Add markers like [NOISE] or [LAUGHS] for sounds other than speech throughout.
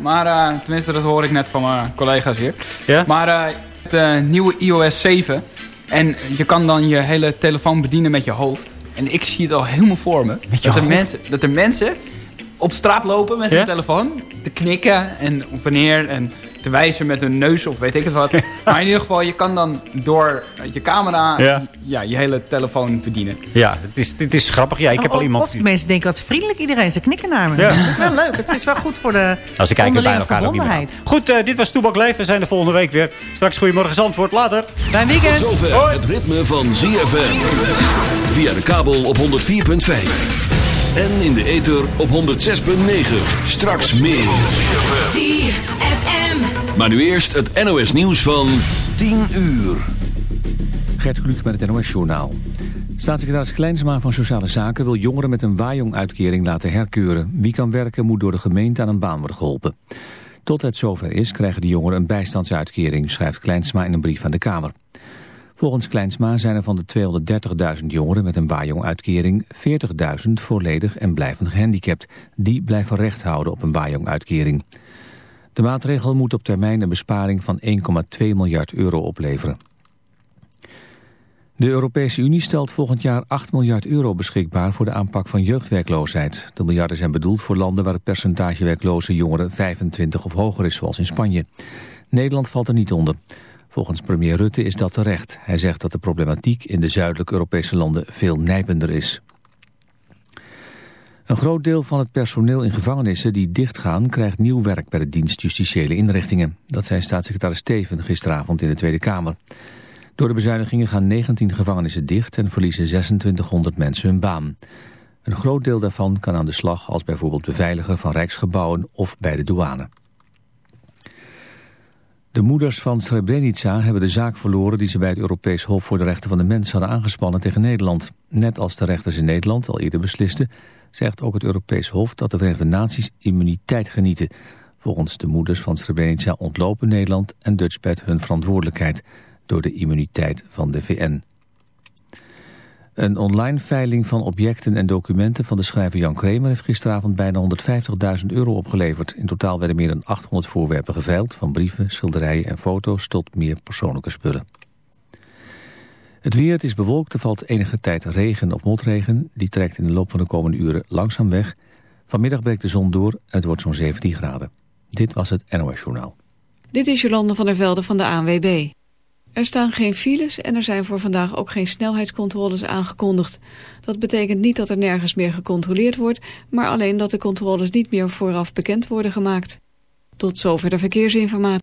Maar uh, tenminste, dat hoor ik net van mijn collega's hier. Ja? Maar uh, de nieuwe iOS 7. En je kan dan je hele telefoon bedienen met je hoofd. En ik zie het al helemaal voor me. Dat, er mensen, dat er mensen op straat lopen met Ja? hun telefoon. Te knikken en op en neer. En te wijzen met hun neus of weet ik het wat. [LAUGHS] maar in ieder geval, je kan dan door je camera Ja. ja. je hele telefoon bedienen. Ja, het is, het is grappig. Ja, ik heb Of- al iemand... Of de mensen denken wat vriendelijk iedereen. Ze knikken naar me. Ja. Dat is wel leuk. Het is wel goed voor de Nou, ze kijken bij elkaar niet meer. Goed, eh, dit was Toebak Leef. We zijn er volgende week weer. Straks Goedemorgen Zandvoort. Later. Fijn weekend. Zover het ritme van ZFM. Via de kabel op 104.5. En in de ether op 106.9. Straks meer. ZFM. Maar nu eerst het NOS nieuws van 10 uur. Gert Kluk met het NOS-journaal. Staatssecretaris Kleinsma van Sociale Zaken wil jongeren met een waaijong-uitkering laten herkeuren. Wie kan werken moet door de gemeente aan een baan worden geholpen. Tot het zover is krijgen de jongeren een bijstandsuitkering, schrijft Kleinsma in een brief aan de Kamer. Volgens Kleinsma zijn er van de 230.000 jongeren met een waaijong-uitkering 40.000 volledig en blijvend gehandicapt. Die blijven recht houden op een waaijong-uitkering. De maatregel moet op termijn een besparing van 1,2 miljard euro opleveren. De Europese Unie stelt volgend jaar 8 miljard euro beschikbaar voor de aanpak van jeugdwerkloosheid. De miljarden zijn bedoeld voor landen waar het percentage werkloze jongeren 25 of hoger is, zoals in Spanje. Nederland valt er niet onder. Volgens premier Rutte is dat terecht. Hij zegt dat de problematiek in de zuidelijke Europese landen veel nijpender is. Een groot deel van het personeel in gevangenissen die dichtgaan... krijgt nieuw werk bij de dienst justitiële inrichtingen. Dat zei staatssecretaris Steven gisteravond in de Tweede Kamer. Door de bezuinigingen gaan 19 gevangenissen dicht... en verliezen 2600 mensen hun baan. Een groot deel daarvan kan aan de slag als bijvoorbeeld beveiliger van rijksgebouwen of bij de douane. De moeders van Srebrenica hebben de zaak verloren die ze bij het Europees Hof voor de Rechten van de Mens hadden aangespannen tegen Nederland. Net als de rechters in Nederland al eerder beslisten, zegt ook het Europees Hof dat de Verenigde Naties immuniteit genieten. Volgens de moeders van Srebrenica ontlopen Nederland en Dutchbed hun verantwoordelijkheid door de immuniteit van de VN. Een online veiling van objecten en documenten van de schrijver Jan Kramer heeft gisteravond bijna 150.000 euro opgeleverd. In totaal werden meer dan 800 voorwerpen geveild, van brieven, schilderijen en foto's tot meer persoonlijke spullen. Het weer, het is bewolkt, er valt enige tijd regen of motregen. Die trekt in de loop van de komende uren langzaam weg. Vanmiddag breekt de zon door en het wordt zo'n 17 graden. Dit was het NOS Journaal. Dit is Jolande van der Velde van de ANWB. Er staan geen files en er zijn voor vandaag ook geen snelheidscontroles aangekondigd. Dat betekent niet dat er nergens meer gecontroleerd wordt, maar alleen dat de controles niet meer vooraf bekend worden gemaakt. Tot zover de verkeersinformatie.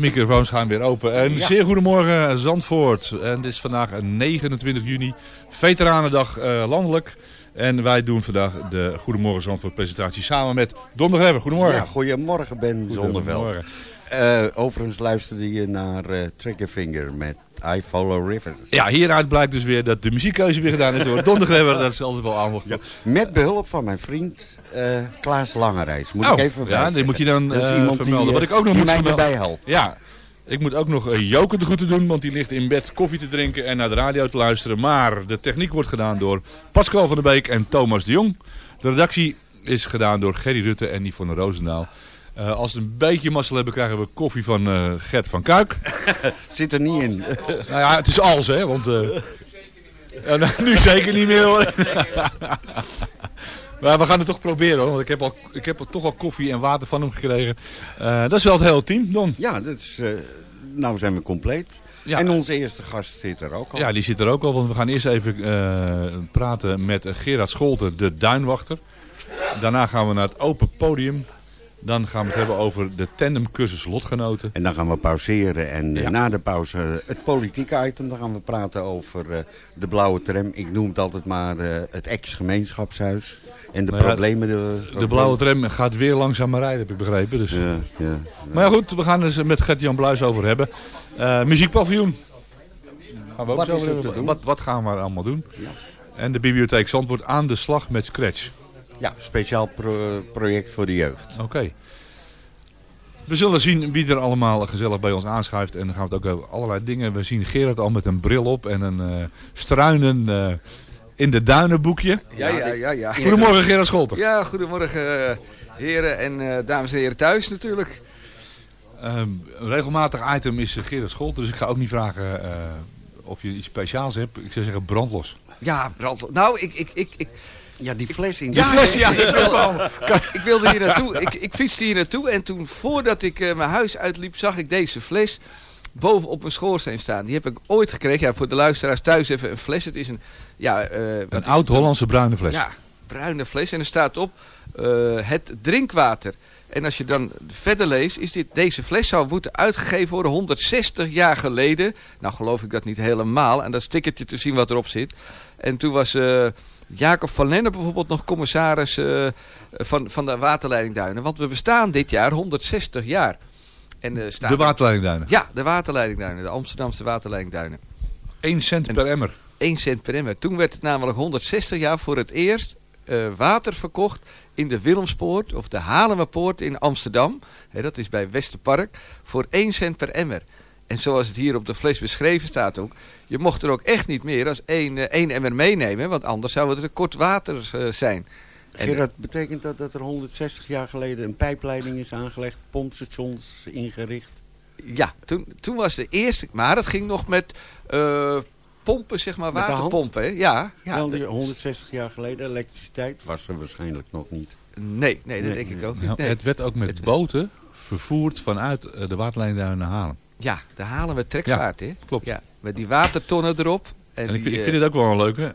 Microfoons gaan weer open. En Ja. zeer goedemorgen Zandvoort. En het is vandaag een 29 juni, Veteranendag eh, landelijk. En wij doen vandaag de Goedemorgen Zandvoort presentatie samen met Don de. Goedemorgen. Ja, goedemorgen Ben Zonneveld. Goedemorgen. Eh, overigens luisterde je naar eh, Triggerfinger met I Follow Rivers. Ja, hieruit blijkt dus weer dat de muziekkeuze weer gedaan is door Don de. Dat is altijd wel aanmocht. Met behulp van mijn vriend eh, Klaas Langereis. Moet Oh, ik even ja, die moet je dan eh, die, vermelden. eh, Wat ik ook nog die moet mij vermelden- erbij helpt. Ja, ik moet ook nog uh, Joke de groeten doen, want die ligt in bed koffie te drinken en naar de radio te luisteren. Maar de techniek wordt gedaan door Pascal van der Beek en Thomas de Jong. De redactie is gedaan door Gerry Rutte en Yvonne Roosendaal. Eh, als we een beetje mazzel hebben, krijgen we koffie van eh, Gert van Kuik. [LAUGHS] Zit er niet in. [LAUGHS] nou ja, het is als, hè, want... eh, [LAUGHS] nou, nu zeker niet meer, hoor. Maar we gaan het toch proberen, hoor. Want ik heb, al, ik heb al toch al koffie en water van hem gekregen. Eh, dat is wel het hele team, Don. Ja, dat is, eh, nou zijn we compleet. Ja. En onze eerste gast zit er ook al. Ja, die zit er ook al, want we gaan eerst even eh, praten met Gerard Scholten, de duinwachter. Daarna gaan we naar het open podium Dan gaan we het hebben over de tandemcursus lotgenoten. En dan gaan we pauzeren. En eh, Ja. na de pauze eh, het politieke item. Dan gaan we praten over eh, de blauwe tram. Ik noem het altijd maar het ex-gemeenschapshuis. En de Nou ja, problemen. De, De blauwe tram gaat weer langzamer rijden, heb ik begrepen. Dus. Ja, ja. Maar ja, goed, we gaan er met Gert-Jan Bluis over hebben. Eh muziekpaviljoen. Gaan we ook Wat zo? Wat, wat gaan we allemaal doen? En de bibliotheek Zandvoort aan de slag met Scratch. Ja, speciaal pro- project voor de jeugd. Oké. We zullen zien wie er allemaal gezellig bij ons aanschuift. En dan gaan we het ook over allerlei dingen. We zien Gerard al met een bril op en een eh, struinen eh, in de duinenboekje. Ja, ja, ja, ja. Goedemorgen Gerard Scholter. Ja, goedemorgen eh, heren en eh, dames en heren thuis natuurlijk. Ehm, een regelmatig item is Gerard Scholter. Dus ik ga ook niet vragen eh, of je iets speciaals hebt. Ik zou zeggen brandlos. Ja, brand. Nou, ik, ik, ik, ik, Ja, die fles in. Die fles, ja, ik, dat is wilde, wel- ik wilde hier naartoe. Ik, ik fietste hier naartoe en toen voordat ik eh, mijn huis uitliep zag ik deze fles boven op mijn schoorsteen staan. Die heb ik ooit gekregen. Ja, voor de luisteraars thuis even een fles. Het is een, ja, eh, Een oud-Hollandse bruine fles. Ja, bruine fles. En er staat op eh, het drinkwater. En als je dan verder leest, is dit, deze fles zou moeten uitgegeven worden 160 jaar geleden. Nou geloof ik dat niet helemaal. En dat stickertje te zien wat erop zit. En toen was eh, Jacob van Lennep bijvoorbeeld nog commissaris eh, van, van de waterleidingduinen. Want we bestaan dit jaar 160 jaar. En, eh, staat De er- waterleidingduinen. Ja, de waterleidingduinen. De Amsterdamse waterleidingduinen. 1 cent per emmer. 1 cent per emmer. Toen werd het namelijk 160 jaar voor het eerst eh, water verkocht in de Willemspoort of de Halemerpoort in Amsterdam. Dat is bij Westerpark. Voor 1 cent per emmer. En zoals het hier op de fles beschreven staat ook. Je mocht er ook echt niet meer als één, eh, één emmer meenemen. Want anders zou het een kort water eh, zijn. En, Gerard, betekent dat dat er 160 jaar geleden een pijpleiding is aangelegd, pompstations ingericht? Ja, toen, toen was de eerste. Maar het ging nog met eh, pompen, zeg maar, waterpompen. hè? Ja, ja. Wel, die 160 jaar geleden, elektriciteit was er waarschijnlijk nog niet. nee, nee, dat Nee, denk ik ook niet. Nou, nee. Het werd ook met boten vervoerd vanuit eh, de waterleidingduinen naar Haarlem. Ja, daar halen we trekvaart, hè? klopt. Ja, met die watertonnen erop. En, En ik, die, vind- ik eh, vind het ook wel een leuke.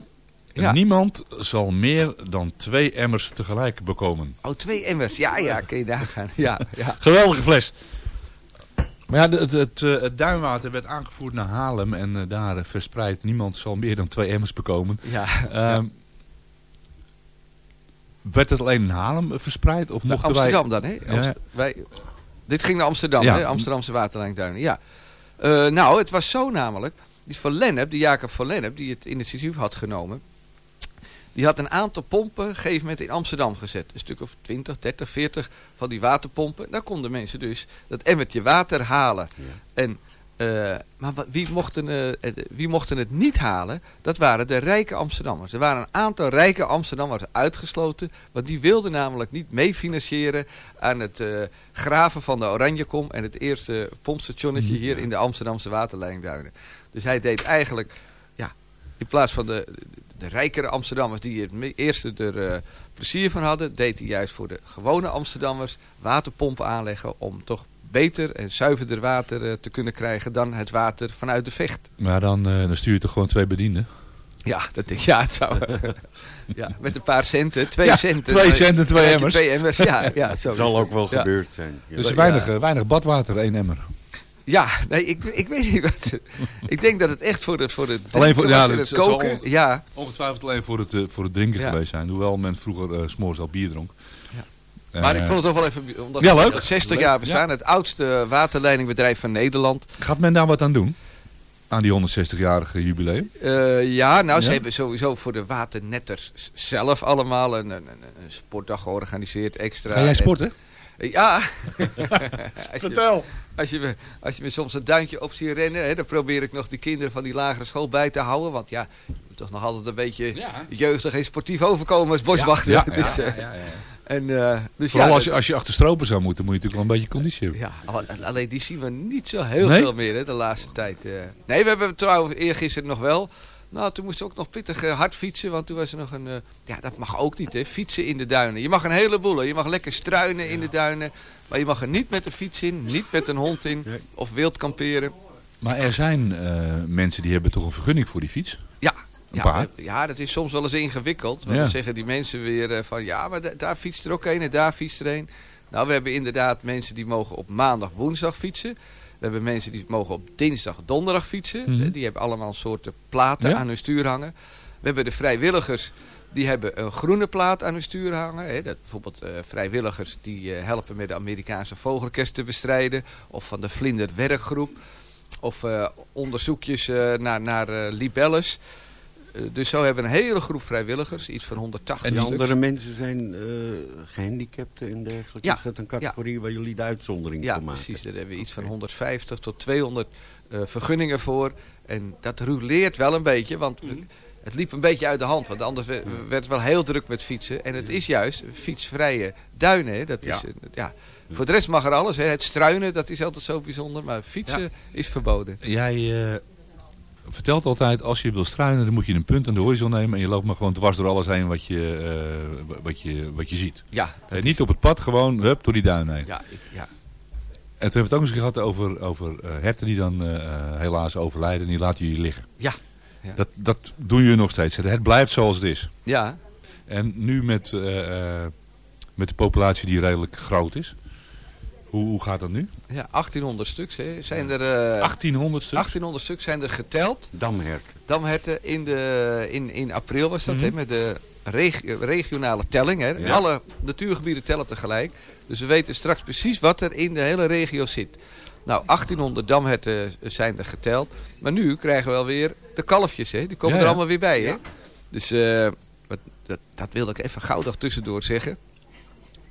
Ja. Niemand zal meer dan twee emmers tegelijk bekomen. Oh, twee emmers. Ja, ja, kun je daar gaan. Ja, ja. [LAUGHS] Geweldige fles. Maar ja, het, het, eh, het duinwater werd aangevoerd naar Haarlem en eh, daar verspreid. Niemand zal meer dan twee emmers bekomen. Ja, Ehm, Werd het alleen in Haarlem verspreid? Of mochten Amsterdam wij... dan, hè? Ja. Amst- wij, dit ging naar Amsterdam, Ja. hè? Amsterdamse waterlijnduinen, ja. Eh, nou, het was zo namelijk. Die van Lennep, die Jacob van Lennep, die het initiatief had genomen. Die had een aantal pompen een gegeven moment in Amsterdam gezet. Een stuk of 20, 30, 40 van die waterpompen. Daar konden mensen dus dat emmertje water halen. En, eh, maar wat- wie mochten, eh, het, wie mochten het niet halen? Dat waren de rijke Amsterdammers. Er waren een aantal rijke Amsterdammers uitgesloten. Want die wilden namelijk niet meefinancieren aan het eh, graven van de Oranjekom. En het eerste pompstationnetje hier in de Amsterdamse waterleidingduinen. Dus hij deed eigenlijk, ja, in plaats van de, de rijkere Amsterdammers die het eerste er plezier van hadden, deed hij juist voor de gewone Amsterdammers waterpompen aanleggen om toch beter en zuiverder water eh, te kunnen krijgen dan het water vanuit de vecht. Maar dan, eh, dan stuur je toch gewoon twee bedienden? Ja, dat denk ik. Ja, het zou. [LAUGHS] ja, met een paar centen, twee Ja, centen. twee centen, twee emmers. Twee emmers, ja. [LAUGHS] ja zo Dat zal is het. ook wel Ja. gebeurd zijn. Ja. Dus weinig, eh, weinig badwater, één emmer. Ja, nee, ik, ik weet niet wat. [LAUGHS] ik denk dat het echt voor, de, voor het Alleen voor ja, het koken. on- Ja, ongetwijfeld alleen voor het, voor het drinken Ja. geweest zijn. Hoewel men vroeger 's morgens al bier dronk. Ja. maar Eh, ik vond het toch wel even... Omdat Ja, leuk. al 60 Leuk, jaar bestaan. Het oudste waterleidingbedrijf van Nederland. Gaat men daar wat aan doen? Aan die 160-jarige jubileum? Eh, ja, nou, ze Ja? hebben sowieso voor de waternetters zelf allemaal een, een, een, een sportdag georganiseerd extra. Ga jij En- sporten? Ja. [LAUGHS] Als je- Vertel. Als je, me, als je me soms een duintje op ziet rennen, hè, dan probeer ik nog die kinderen van die lagere school bij te houden. Want ja, je moet toch nog altijd een beetje jeugdig en sportief overkomen als boswachter. Ja, ja, [LAUGHS] dus, ja, eh, ja, ja. En, eh, dus Vooral ja, als, je, als je achter stropen zou moeten, moet je natuurlijk wel een beetje conditie hebben. ja, al- alleen die zien we niet zo heel Nee? veel meer hè, de laatste tijd. eh. Nee, we hebben trouwens eergisteren nog wel. Nou, toen moest ook nog pittig eh, hard fietsen, want toen was er nog een... ja, dat mag ook niet, hè, fietsen in de duinen. Je mag een heleboel, hè. je mag lekker struinen in de duinen. Maar je mag er niet met een fiets in, niet met een hond in, of wild kamperen. Maar er zijn mensen die hebben toch een vergunning voor die fiets? Ja. Een Ja, paar? ja, dat is soms wel eens ingewikkeld. Want Ja. dan zeggen die mensen weer eh, van... Ja, maar da- daar fietst er ook een en daar fietst er een. Nou, we hebben inderdaad mensen die mogen op maandag, woensdag fietsen. We hebben mensen die mogen op dinsdag, donderdag fietsen. Mhm. Eh, Die hebben allemaal soorten platen Ja. aan hun stuur hangen. We hebben de vrijwilligers, die hebben een groene plaat aan hun stuur hangen. Hè. Dat, bijvoorbeeld eh, vrijwilligers die eh, helpen met de Amerikaanse vogelkest te bestrijden. Of van de Vlinder werkgroep. Of eh, onderzoekjes eh, naar, naar eh, libelles. Eh, dus zo hebben we een hele groep vrijwilligers, iets van 180 En die stuks. andere mensen zijn eh, gehandicapten en dergelijke. Ja, Is dat een categorie waar jullie de uitzondering Ja, voor maken? precies. Daar hebben we iets van 150 tot 200 eh, vergunningen voor. En dat ruleert wel een beetje, want Mhm. het liep een beetje uit de hand. Want anders werd, werd het wel heel druk met fietsen. En het is juist fietsvrije duinen. Dat is, Ja. ja. Voor de rest mag er alles. Hè. Het struinen, dat is altijd zo bijzonder. Maar fietsen Ja. is verboden. Jij eh, vertelt altijd, als je wil struinen, dan moet je een punt aan de horizon nemen. En je loopt maar gewoon dwars door alles heen wat je, eh, wat je, wat je ziet. Ja, Eh, niet op het pad, gewoon hup, door die duin heen. Ja, ik, ja. En toen hebben we het ook eens gehad over, over eh, herten die dan helaas overlijden. En die laten jullie liggen. Ja. Ja. Dat, dat doen jullie nog steeds. Het blijft zoals het is. Ja. En nu met, met de populatie die redelijk groot is. Hoe, hoe gaat dat nu? Ja, 1800 stuks. Hè. Zijn er, eh, 1800 stuks? 1800 stuks zijn er geteld. Damherten. Damherten in, de, in, in april was dat, Mhm. hè, met de regi- regionale telling. Hè. Ja. Alle natuurgebieden tellen tegelijk. Dus we weten straks precies wat er in de hele regio zit. Nou, 1800 damherten zijn er geteld. Maar nu krijgen we alweer de kalfjes. Hè. Die komen Ja, er allemaal weer bij. Hè. Dus eh, wat, dat, dat wilde ik even gauwdag tussendoor zeggen.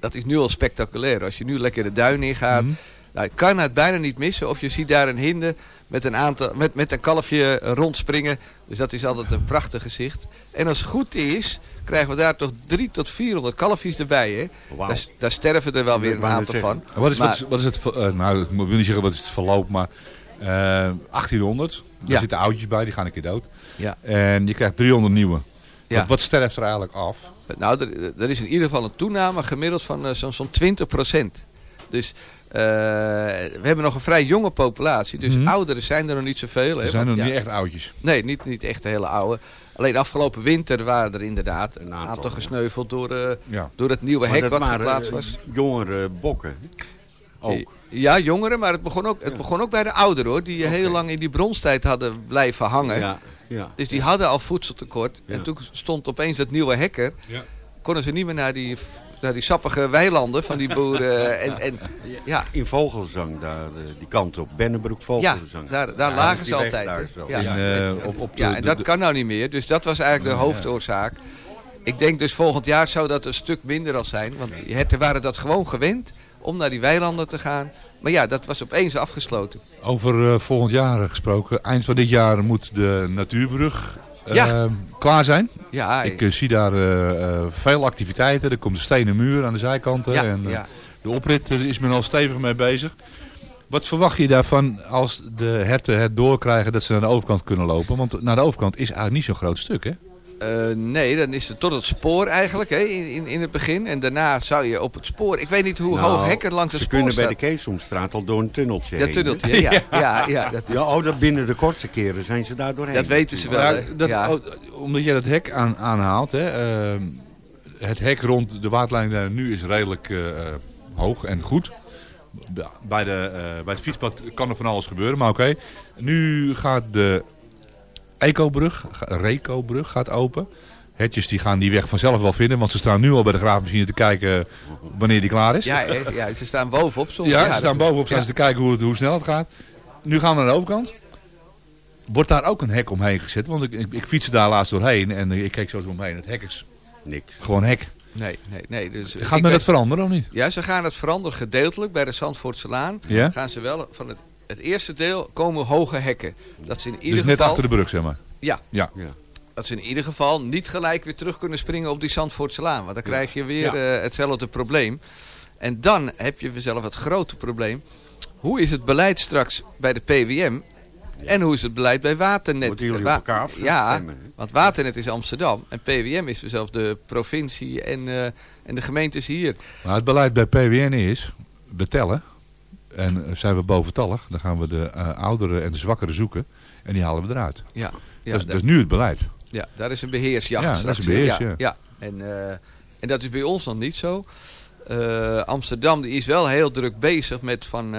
Dat is nu al spectaculair. Als je nu lekker de duin ingaat. Mhm. Nou, je kan het bijna niet missen. Of je ziet daar een hinde met een, aantal, met, met een kalfje rondspringen. Dus dat is altijd een prachtig gezicht. En als het goed is, krijgen we daar toch 3 tot 400 kalfjes erbij. Hè? Daar, daar sterven er wel weer een aantal van. Wat is, wat is, Maar- wat is het, eh, nou ik wil niet zeggen wat is het verloop, maar eh 1800, daar Ja. zitten oudjes bij, die gaan een keer dood. Ja. En je krijgt 300 nieuwe. Ja. Wat, wat sterft er eigenlijk af? Nou, er, er is in ieder geval een toename gemiddeld van eh, zo'n zo'n 20% Dus eh, we hebben nog een vrij jonge populatie. Dus Mhm. ouderen zijn er nog niet zoveel. Hè, Er zijn nog ja, niet echt oudjes. Nee, niet, niet echt de hele oude. Alleen afgelopen winter waren er inderdaad een aantal, gesneuveld door, eh, Ja. door het nieuwe Maar hek wat geplaatst was. Jongere bokken. Ook. Ja, jongeren, maar het begon ook, het begon ook bij de ouderen hoor. Die heel lang in die bronstijd hadden blijven hangen. Ja, ja. Dus die hadden al voedseltekort. En toen stond opeens dat nieuwe hekker. Ja. Konden ze niet meer naar die, naar die sappige weilanden van die boeren. [LAUGHS] En, en, ja, In Vogelzang, daar, eh, die kant op. Bennebroek ja, Vogelzang. daar, daar Ja, lagen ze altijd. daar. Ja. In, eh, op, op de- ja, en dat de- kan nou niet meer. Dus dat was eigenlijk de Ja. hoofdoorzaak. Ik denk dus volgend jaar zou dat een stuk minder al zijn. Want die herten waren dat gewoon gewend om naar die weilanden te gaan. Maar ja, dat was opeens afgesloten. Over eh, volgend jaar gesproken. Eind van dit jaar moet de natuurbrug eh, Ja. klaar zijn. Ja, Ik eh, zie daar veel activiteiten. Er komt een stenen muur aan de zijkanten. Ja, en. De oprit is men al stevig mee bezig. Wat verwacht je daarvan als de herten het doorkrijgen dat ze naar de overkant kunnen lopen? Want naar de overkant is eigenlijk niet zo'n groot stuk, hè? Eh, nee, dan is het tot het spoor eigenlijk hè, in, in, in het begin. En daarna zou je op het spoor... Ik weet niet hoe Nou, hoog hekken langs het Ze spoor kunnen bij de. Keesomstraat al door een tunneltje Dat heen. tunneltje, [LAUGHS] ja. Ja, ja, dat is- Ja, oh, dat binnen de kortste keren zijn ze daar doorheen. Dat weten ze wel, Ja, dat, Ja. oh, omdat jij dat hek aan, aanhaalt. Hè, ehm, het hek rond de waterlijn daar nu is redelijk eh, eh, hoog en goed. Bij, de, eh, bij het fietspad kan er van alles gebeuren, maar oké. Nu gaat de Ecobrug, Reco-brug gaat open. Hetjes die gaan die weg vanzelf wel vinden, want ze staan nu al bij de graafmachine te kijken wanneer die klaar is. Ja, ja, ze staan bovenop soms. Ja, ze staan bovenop staan ja. ze te kijken hoe, het, hoe snel het gaat. Nu gaan we naar de overkant. Wordt daar ook een hek omheen gezet? Want ik, ik, ik fietste daar laatst doorheen en ik keek zo omheen. Het hek is Niks. gewoon hek. Nee, nee, nee. Dus Gaat men dat veranderen of niet? Ja, ze gaan het veranderen gedeeltelijk. Bij de Zandvoortse Laan Ja? gaan ze wel van het, het eerste deel komen hoge hekken. Dat ze in ieder Dus net geval... achter de brug, zeg maar. Ja, Ja. dat ze in ieder geval niet gelijk weer terug kunnen springen op die Zandvoortse Laan. Want dan krijg je weer Ja. eh, hetzelfde probleem. En dan heb je vanzelf het grote probleem. Hoe is het beleid straks bij de PWM? En hoe is het beleid bij Waternet? Moeten jullie op elkaar af gaan Ja, want Waternet is Amsterdam. En PWM is zelfs de provincie en, eh, en de gemeentes hier. Maar het beleid bij PWN is, we tellen. En eh, zijn we boventallig, dan gaan we de eh, ouderen en de zwakkeren zoeken. En die halen we eruit. Ja, ja, dat, is, dat- dat is nu het beleid. Ja, daar is een beheersjacht Ja, dat is straks. een beheers, ja. ja. ja. En, eh, en dat is bij ons nog niet zo. Amsterdam die is wel heel druk bezig met van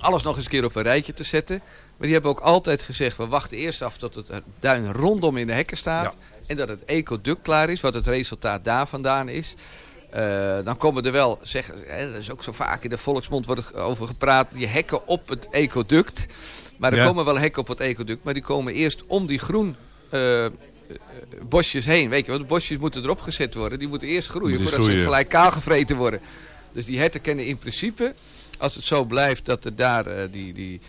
alles nog eens een keer op een rijtje te zetten. Maar die hebben ook altijd gezegd, we wachten eerst af tot het duin rondom in de hekken staat. En dat het ecoduct klaar is, wat het resultaat daar vandaan is. Eh, dan komen er wel, zeg, hè, dat is ook zo vaak in de volksmond wordt er over gepraat, die hekken op het ecoduct. Maar er Ja. komen wel hekken op het ecoduct, maar die komen eerst om die groen eh, eh, bosjes heen. Weet je wat, de bosjes moeten erop gezet worden. Die moeten eerst groeien voordat ze gelijk kaal gevreten worden. Dus die herten kennen in principe, als het zo blijft dat er daar die, die,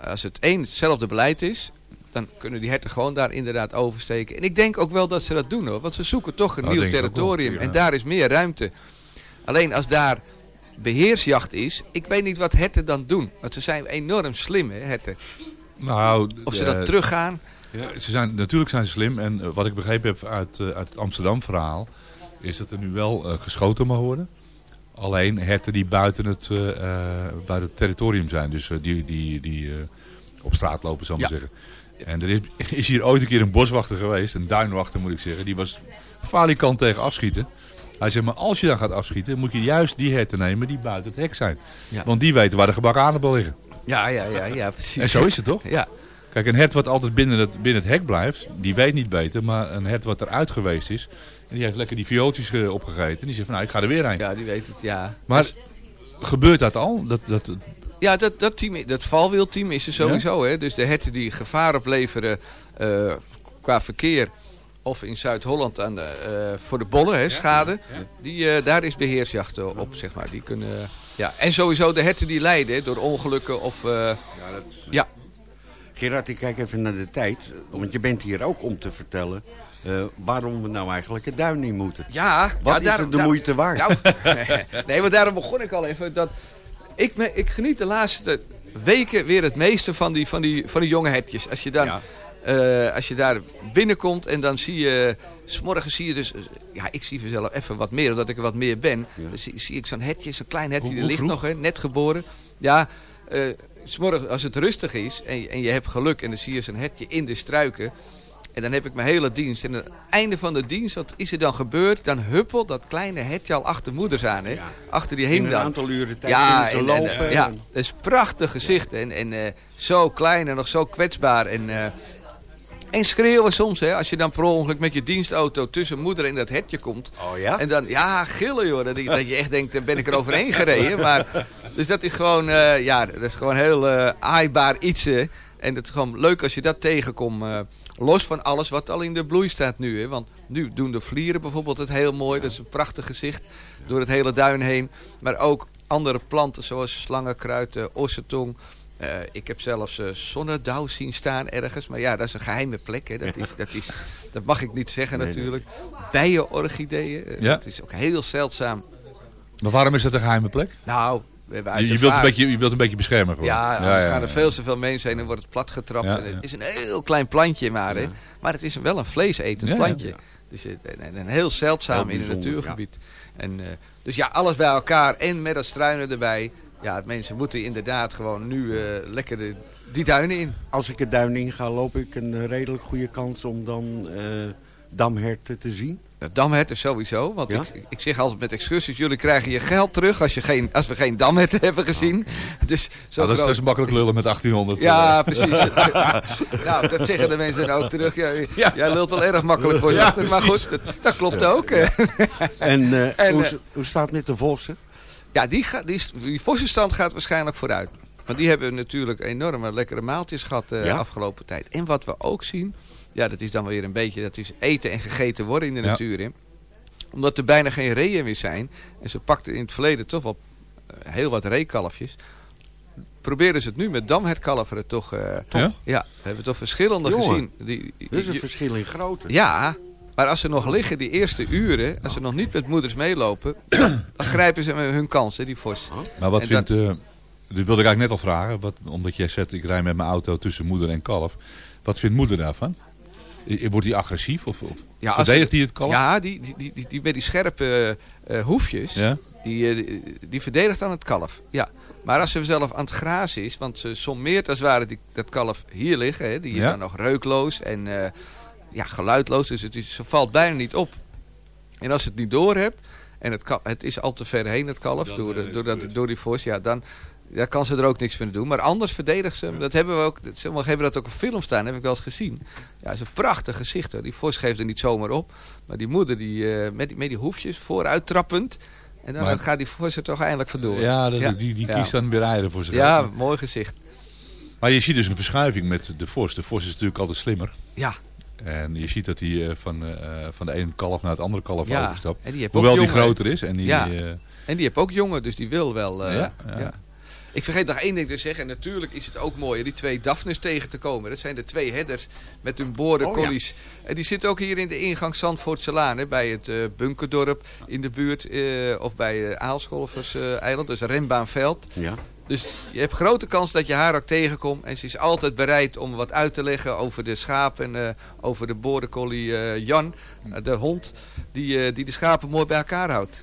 als het één hetzelfde beleid is, dan kunnen die herten gewoon daar inderdaad oversteken. En ik denk ook wel dat ze dat doen hoor, want ze zoeken toch een Nou, nieuw ook territorium. ja. En daar is meer ruimte. Alleen als daar beheersjacht is, ik weet niet wat herten dan doen. Want ze zijn enorm slim hè, herten. Nou, Of ze dan teruggaan. Ja, ze zijn, natuurlijk zijn ze slim. En eh, wat ik begrepen heb uit, eh, uit het Amsterdam verhaal... is dat er nu wel eh, geschoten mag worden. Alleen herten die buiten het, buiten het territorium zijn. Dus die, die, die op straat lopen, zal ik maar zeggen. En er is, [LAUGHS] is hier ooit een keer een boswachter geweest. Een duinwachter moet ik zeggen. Die was falikant tegen afschieten. Hij zegt, maar als je dan gaat afschieten... moet je juist die herten nemen die buiten het hek zijn. Ja. Want die weten waar de gebakken aardappel liggen. Ja, ja, ja, ja, [LAUGHS] precies. En zo is het toch? Ja. Kijk, een hert wat altijd binnen het, binnen het hek blijft, die weet niet beter. Maar een hert wat eruit geweest is, en die heeft lekker die viooltjes eh, opgegeten. En die zegt van, nou, ik ga er weer heen. Ja, die weet het, ja. Maar gebeurt dat al? Dat, dat, Ja, dat, dat, team, dat valwielteam is er sowieso. Hè? Dus de herten die gevaar opleveren eh, qua verkeer of in Zuid-Holland eh, voor de bollen, hè, schade, Die, eh, daar is beheersjacht eh, op, zeg maar. Die kunnen, ja. En sowieso de herten die lijden hè, door ongelukken of... eh, ja, Gerard, ik kijk even naar de tijd. Want je bent hier ook om te vertellen waarom we nou eigenlijk het duin in moeten. Ja, Wat ja, is daarom- het de moeite waard? Nou, [LAUGHS] nee, maar daarom begon ik al even. Dat ik, me, ik geniet de laatste weken weer het meeste van die, van die, van die jonge hertjes. Als je, dan, eh, als je daar binnenkomt en dan zie je... S'morgens zie je dus... Ja, ik zie vanzelf even wat meer, omdat ik er wat meer ben. Dan zie, zie ik zo'n hertje, zo'n klein hertje, Hoe- die ligt vroeg? nog, hè, net geboren. Ja, eh, 's morgens als het rustig is en, je- en je hebt geluk en dan zie je zo'n hertje in de struiken... En dan heb ik mijn hele dienst. En aan het einde van de dienst, wat is er dan gebeurd? Dan huppelt dat kleine hertje al achter moeders aan. Hè? Achter die In een aantal uren tijd ja, en- en, lopen eh, ja, dat is een prachtig gezicht. En, en eh, zo klein en nog zo kwetsbaar. En, eh, en schreeuwen soms, hè, als je dan per ongeluk met je dienstauto tussen moeder en dat hertje komt. Oh ja? En dan, ja, gillen joh. Dat, je- dat je echt denkt, ben ik er overheen gereden. Maar, dus dat is gewoon, eh, ja, dat is gewoon heel aaibaar iets. hè. En het is gewoon leuk als je dat tegenkomt. Los van alles wat al in de bloei staat nu. Hè. Want nu doen de vlieren bijvoorbeeld het heel mooi. Dat is een prachtig gezicht door het hele duin heen. Maar ook andere planten zoals slangenkruid, eh, ossetong. Eh, ik heb zelfs eh zonnedauw zien staan ergens. Maar ja, dat is een geheime plek. Hè. Dat, is, dat, is, dat mag ik niet zeggen Nee, nee. natuurlijk. Bijenorchideeën. eh, Ja. Dat is ook heel zeldzaam. maar waarom is dat een geheime plek? Nou, Je, je, wilt een beetje, je wilt een beetje beschermen gewoon. Ja, anders gaan er veel te veel mensen heen en wordt het platgetrapt. Ja, En het ja. is een heel klein plantje maar, hè. Maar het is wel een vleesetend Ja, ja. plantje. Dus het, en, heel zeldzaam Heel in het natuurgebied. En, eh, dus ja, alles bij elkaar en met dat struinen erbij. Ja, mensen moeten inderdaad gewoon nu eh, lekker de, die duinen in. Als ik het duin in ga, loop ik een redelijk goede kans om dan eh, damherten te zien. De damherten sowieso, want Ja? ik, ik zeg altijd met excursies, jullie krijgen je geld terug als, je geen, als we geen damherten [LAUGHS] hebben gezien. Dus zo Nou, dat, is, groot- is makkelijk lullen met 1800. Ja, eh. precies. [LAUGHS] [LAUGHS] nou, dat zeggen de mensen dan ook terug. Ja, Jij lult wel erg makkelijk voor Ja, maar goed, dat, dat klopt ook. En, eh, En, hoe, eh, hoe staat het met de vossen? Ja, die, gaat, die, die vossenstand gaat waarschijnlijk vooruit. Want die hebben natuurlijk enorme lekkere maaltjes gehad de Ja. afgelopen tijd. En wat we ook zien, ja, dat is dan weer een beetje, dat is eten en gegeten worden in de Ja. natuur. Hè. Omdat er bijna geen reeën meer zijn. En ze pakten in het verleden toch wel eh, heel wat reekalfjes. Proberen ze het nu met damhertkalveren toch... eh, Ja? ja, we hebben toch verschillende Jongen, gezien. Die, Dat is een verschil in grootte. ja, maar als ze nog liggen die eerste uren, als ze nog niet met moeders meelopen, dan, [CLEARS THROAT] dan grijpen ze hun kans, hè, die vos. Maar wat En vindt... dat- eh, dit wilde ik eigenlijk net al vragen. Wat, omdat jij zegt, ik rij met mijn auto tussen moeder en kalf. Wat vindt moeder daarvan? I- Wordt die agressief? Of, of Ja, verdedigt hij het kalf? Ja, die, die, die, die, met die scherpe eh, hoefjes, Ja? die, eh, die, die verdedigt aan het kalf. Ja. Maar als ze zelf aan het grazen is, want ze sommeert als het ware die, dat kalf hier liggen, hè, die is Ja. dan nog reukloos en eh, ja, geluidloos, dus het is, ze valt bijna niet op. En als ze het niet door hebt en het, het is al te ver heen, het kalf, door, de, door, dat, door die vos, ja, dan ja, kan ze er ook niks mee doen. Maar anders verdedigt ze hem. Dat hebben we ook, sommigen hebben dat ook op film staan, heb ik wel eens gezien. Ja, is een prachtig gezicht hoor. Die vos geeft er niet zomaar op. Maar die moeder, die, eh, met, die, met die hoefjes, vooruit trappend. En dan Maar- gaat die vos er toch eindelijk vandoor. Ja, dat- die, die kiest dan weer eieren voor zich. Ja, mooi gezicht. Maar je ziet dus een verschuiving met de Vos. De Vos is natuurlijk altijd slimmer. Ja. En je ziet dat hij eh, van, eh, van de ene kalf naar het andere kalf overstapt. Hoewel die groter is. En die, ja. eh, en die heeft ook jongen, dus die wil wel. Ja, ja, ja. Ik vergeet nog één ding te zeggen. En natuurlijk is het ook mooi om die twee Daphnes tegen te komen. Dat zijn de twee headers met hun border Oh, ja. En die zitten ook hier in de ingang Zandvoortselaan. hè, Bij het eh, Bunkerdorp in de buurt. eh, of bij uh, Aalscholvers eh, eiland. Dus Rembaanveld. Ja. Dus je hebt grote kans dat je haar ook tegenkomt. En ze is altijd bereid om wat uit te leggen over de schapen. En eh, over de border collie eh, Jan. de hond. Die, eh, die de schapen mooi bij elkaar houdt.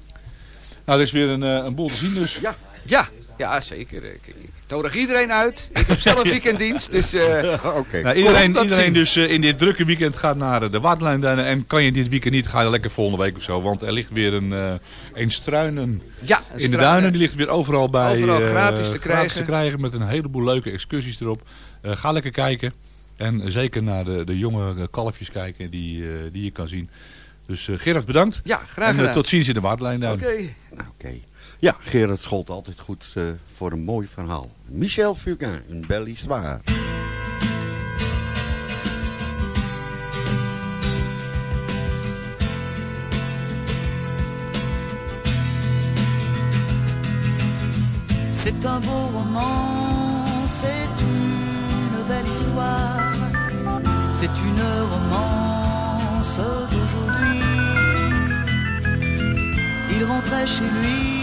Nou, er is weer een, een boel te zien dus. Ja. Ja, ja zeker. Ik, ik, nodig iedereen uit. Ik heb zelf [LAUGHS] weekenddienst, dus... eh, [LAUGHS] Oké. Nou, iedereen iedereen zien. dus eh, in dit drukke weekend gaat naar de Waterlijnduinen. En kan je dit weekend niet, ga je lekker volgende week of zo. Want er ligt weer een, eh een struinen Ja, een in de duinen. Die ligt weer overal bij. Overal eh, gratis te gratis krijgen. te krijgen. Met een heleboel leuke excursies erop. Eh, ga lekker kijken. En zeker naar de, de jonge kalfjes kijken die, eh, die je kan zien. Dus eh, Gerard bedankt. Ja, graag En gedaan. tot ziens in de Waterlijnduinen. Oké. Oké. Ja, Gerard Scholt altijd goed eh, voor een mooi verhaal. Michel Fugain, een belle histoire. C'est un beau roman, c'est une belle histoire, c'est une romance d'aujourd'hui. Il rentrait chez lui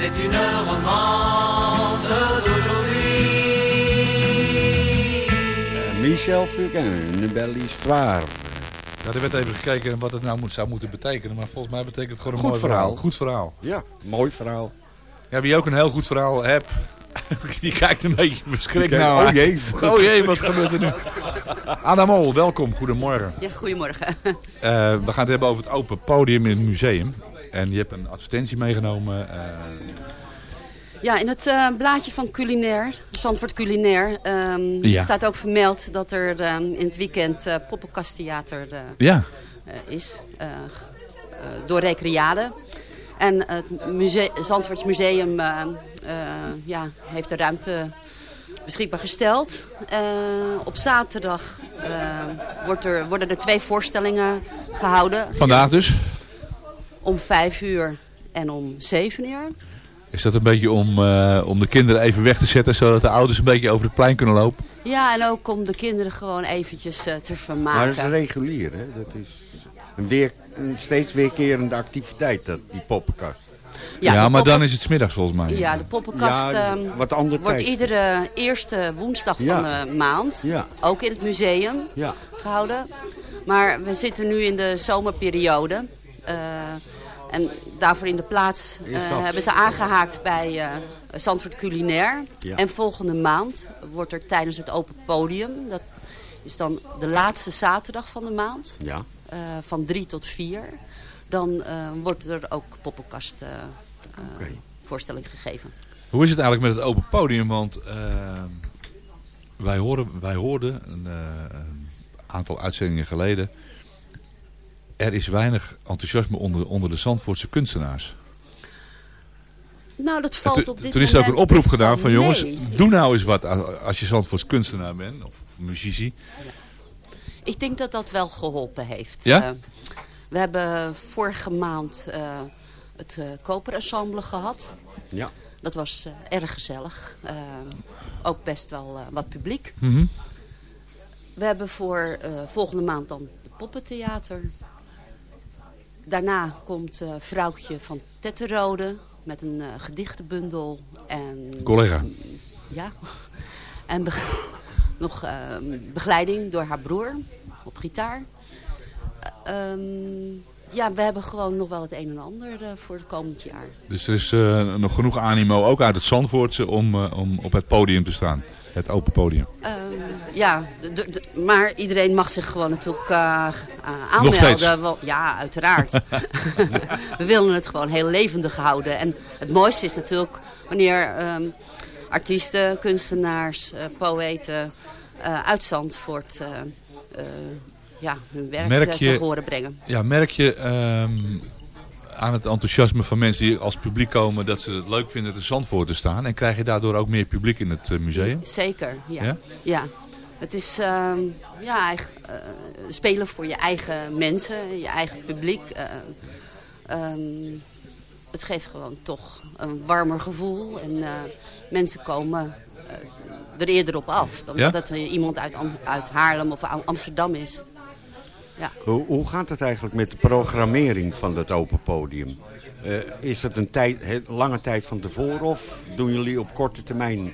C'est une romance d'aujourd'hui. Michel Fugain, een belle histoire. Ja, er werd even gekeken wat het nou moet, zou moeten betekenen. Maar volgens mij betekent het gewoon een Goed mooi verhaal. verhaal. Goed verhaal. Ja, mooi verhaal. Ja, wie ook een heel goed verhaal hebt, [LAUGHS] Die kijkt een beetje verschrikt naar oh jee. Oh jee, wat gebeurt er nu? Adamol, welkom. Goedemorgen. Ja, goedemorgen. Eh, we gaan het hebben over het open podium in het museum. En je hebt een advertentie meegenomen. eh, Ja, in het eh, blaadje van Culinair, Zandvoort Culinair, ehm, Ja. staat ook vermeld dat er ehm, in het weekend eh poppenkasttheater Ja. is. door Recreade. En het muse Zandvoorts Museum ja, heeft de ruimte beschikbaar gesteld. Op zaterdag wordt er, worden er twee voorstellingen gehouden. vandaag dus. Om vijf uur en om zeven uur. Is dat een beetje om, eh, om de kinderen even weg te zetten, zodat de ouders een beetje over het plein kunnen lopen? Ja, en ook om de kinderen gewoon eventjes eh, te vermaken. Maar dat is regulier, hè? Dat is een, weer, een steeds weerkerende activiteit, dat, die poppenkast. Ja, maar dan is het smiddags volgens mij. Ja, de poppenkast Ja, ehm, wat wordt tijd. iedere eerste woensdag Ja. van de maand, Ja. ook in het museum, Ja. gehouden. Maar we zitten nu in de zomerperiode. Eh, en daarvoor in de plaats eh, hebben ze aangehaakt bij eh Zandvoort Culinair. Ja. En volgende maand wordt er tijdens het open podium, dat is dan de laatste zaterdag van de maand, Ja. eh, van drie tot vier. Dan eh, wordt er ook poppenkast voorstelling gegeven. Hoe is het eigenlijk met het open podium? Want wij, horen, wij hoorden een, eh, een aantal uitzendingen geleden... er is weinig enthousiasme onder, onder de Zandvoortse kunstenaars. Nou, dat valt op dit toen is er ook een moment oproep gedaan van jongens, doe nou eens wat als je Zandvoorts kunstenaar bent, of, of muzici. Ik denk dat dat wel geholpen heeft. Ja? Eh, we hebben vorige maand eh, het eh koperensemble gehad. Ja. Dat was eh, erg gezellig. Ook best wel wat publiek. Mhm. We hebben voor eh, volgende maand dan het poppentheater. Daarna komt eh vrouwtje van Tetterode met een eh, gedichtenbundel. En, Collega. Ja. En be- nog eh, begeleiding door haar broer op gitaar. Eh, ehm, ja, we hebben gewoon nog wel het een en ander eh, voor het komend jaar. Dus er is nog genoeg animo, ook uit het Zandvoortse, om, om op het podium te staan. Het open podium. Ehm, ja, maar iedereen mag zich gewoon natuurlijk eh, eh, Nog aanmelden. Ja, uiteraard. [LAUGHS] We willen het gewoon heel levendig houden. En het mooiste is natuurlijk wanneer ehm, artiesten, kunstenaars, eh, poëten uit Zandvoort ja, hun werk Merk je- te horen brengen. Ja, merk je ehm, aan het enthousiasme van mensen die als publiek komen dat ze het leuk vinden te Zandvoort te staan? En krijg je daardoor ook meer publiek in het eh, museum? Zeker, ja. Ja? ja? Het is ehm, ja, eh, spelen voor je eigen mensen, je eigen publiek. eh, ehm, het geeft gewoon toch een warmer gevoel. En mensen komen er eerder op af dan Ja? dat eh, iemand uit, Am- uit Haarlem of Am- Amsterdam is. Ja. Hoe, hoe gaat het eigenlijk met de programmering van dat open podium? Eh, is het een tijd, he- lange tijd van tevoren of doen jullie op korte termijn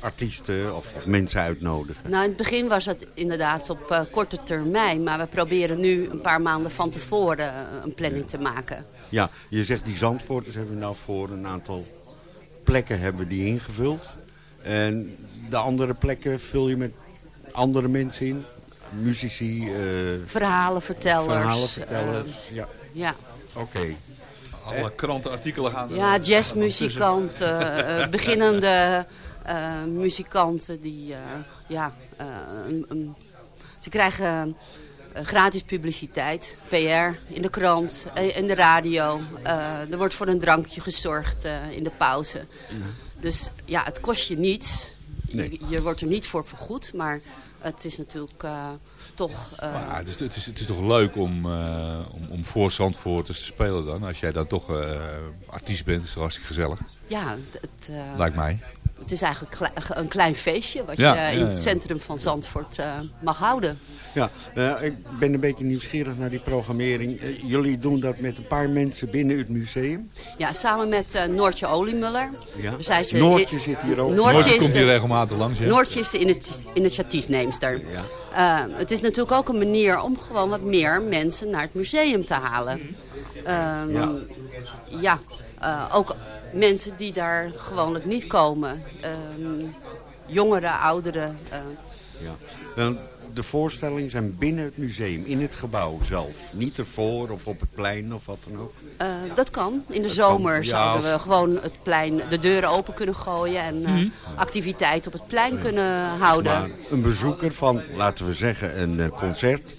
artiesten of, of mensen uitnodigen? Nou, in het begin was het inderdaad op eh, korte termijn. Maar we proberen nu een paar maanden van tevoren eh, een planning te maken. Ja, je zegt die Zandvoorters hebben nou voor een aantal plekken hebben die ingevuld. En de andere plekken vul je met andere mensen in? Muzici? eh, Verhalenvertellers. Verhalenvertellers, eh, ja. Ja, Oké. Alle krantenartikelen gaan er ja eh, jazzmuzikanten, eh, beginnende [LAUGHS] eh, muzikanten die, eh, ja, eh, ze krijgen eh, gratis publiciteit, PR in de krant, eh, in de radio. Eh, er wordt voor een drankje gezorgd eh, in de pauze. Dus ja, het kost je niets. Nee. Je, je wordt er niet voor vergoed, maar het is natuurlijk eh, toch... eh, Ja, het, is, het, is, het is toch leuk om, eh, om, om voor Zandvoorters te spelen dan. Als jij dan toch eh, artiest bent, is het hartstikke gezellig. ja, het, eh, Lijkt mij. Het is eigenlijk een klein feestje wat Ja, je ja, in het ja. centrum van Zandvoort eh, mag houden. Ja, eh, ik ben een beetje nieuwsgierig naar die programmering. Eh, jullie doen dat met een paar mensen binnen het museum? Ja, samen met eh, Noortje Oliemuller. Ja. We zijn ze- Noortje zit hier ook. Noortje, komt de- hier regelmatig langs, ja. Noortje is de initi- initiatiefneemster. Eh, het is natuurlijk ook een manier om gewoon wat meer mensen naar het museum te halen. Ehm, Ja. ja, eh, ook mensen die daar gewoonlijk niet komen. Ehm, jongeren, ouderen. eh, Ja. Dan, de voorstellingen zijn binnen het museum, in het gebouw zelf. Niet ervoor of op het plein of wat dan ook. eh, dat kan. In de Dat zomer kan. Ja, zouden we gewoon het plein, de deuren open kunnen gooien en eh, Mhm. activiteiten op het plein kunnen houden. Maar een bezoeker van, laten we zeggen, een concert...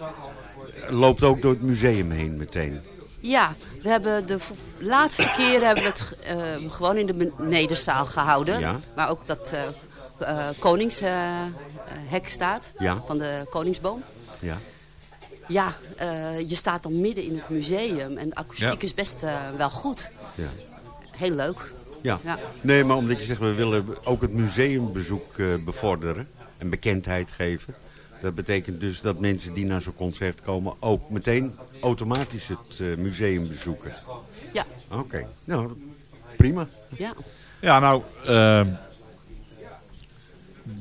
loopt ook door het museum heen meteen. Ja, we hebben de laatste keer hebben we het eh, gewoon in de benedenzaal gehouden. Ja. Waar ook dat eh koningshek staat Ja. van de koningsboom. Ja. Ja, eh, je staat dan midden in het museum en de akoestiek Ja. is best eh, wel goed. Ja. Heel leuk. Ja. Ja. Nee, maar omdat je zegt, we willen ook het museumbezoek eh, bevorderen en bekendheid geven. Dat betekent dus dat mensen die naar zo'n concert komen ook meteen automatisch het eh, museum bezoeken. Ja. Oké, nou prima. Ja. Ja, nou, ehm,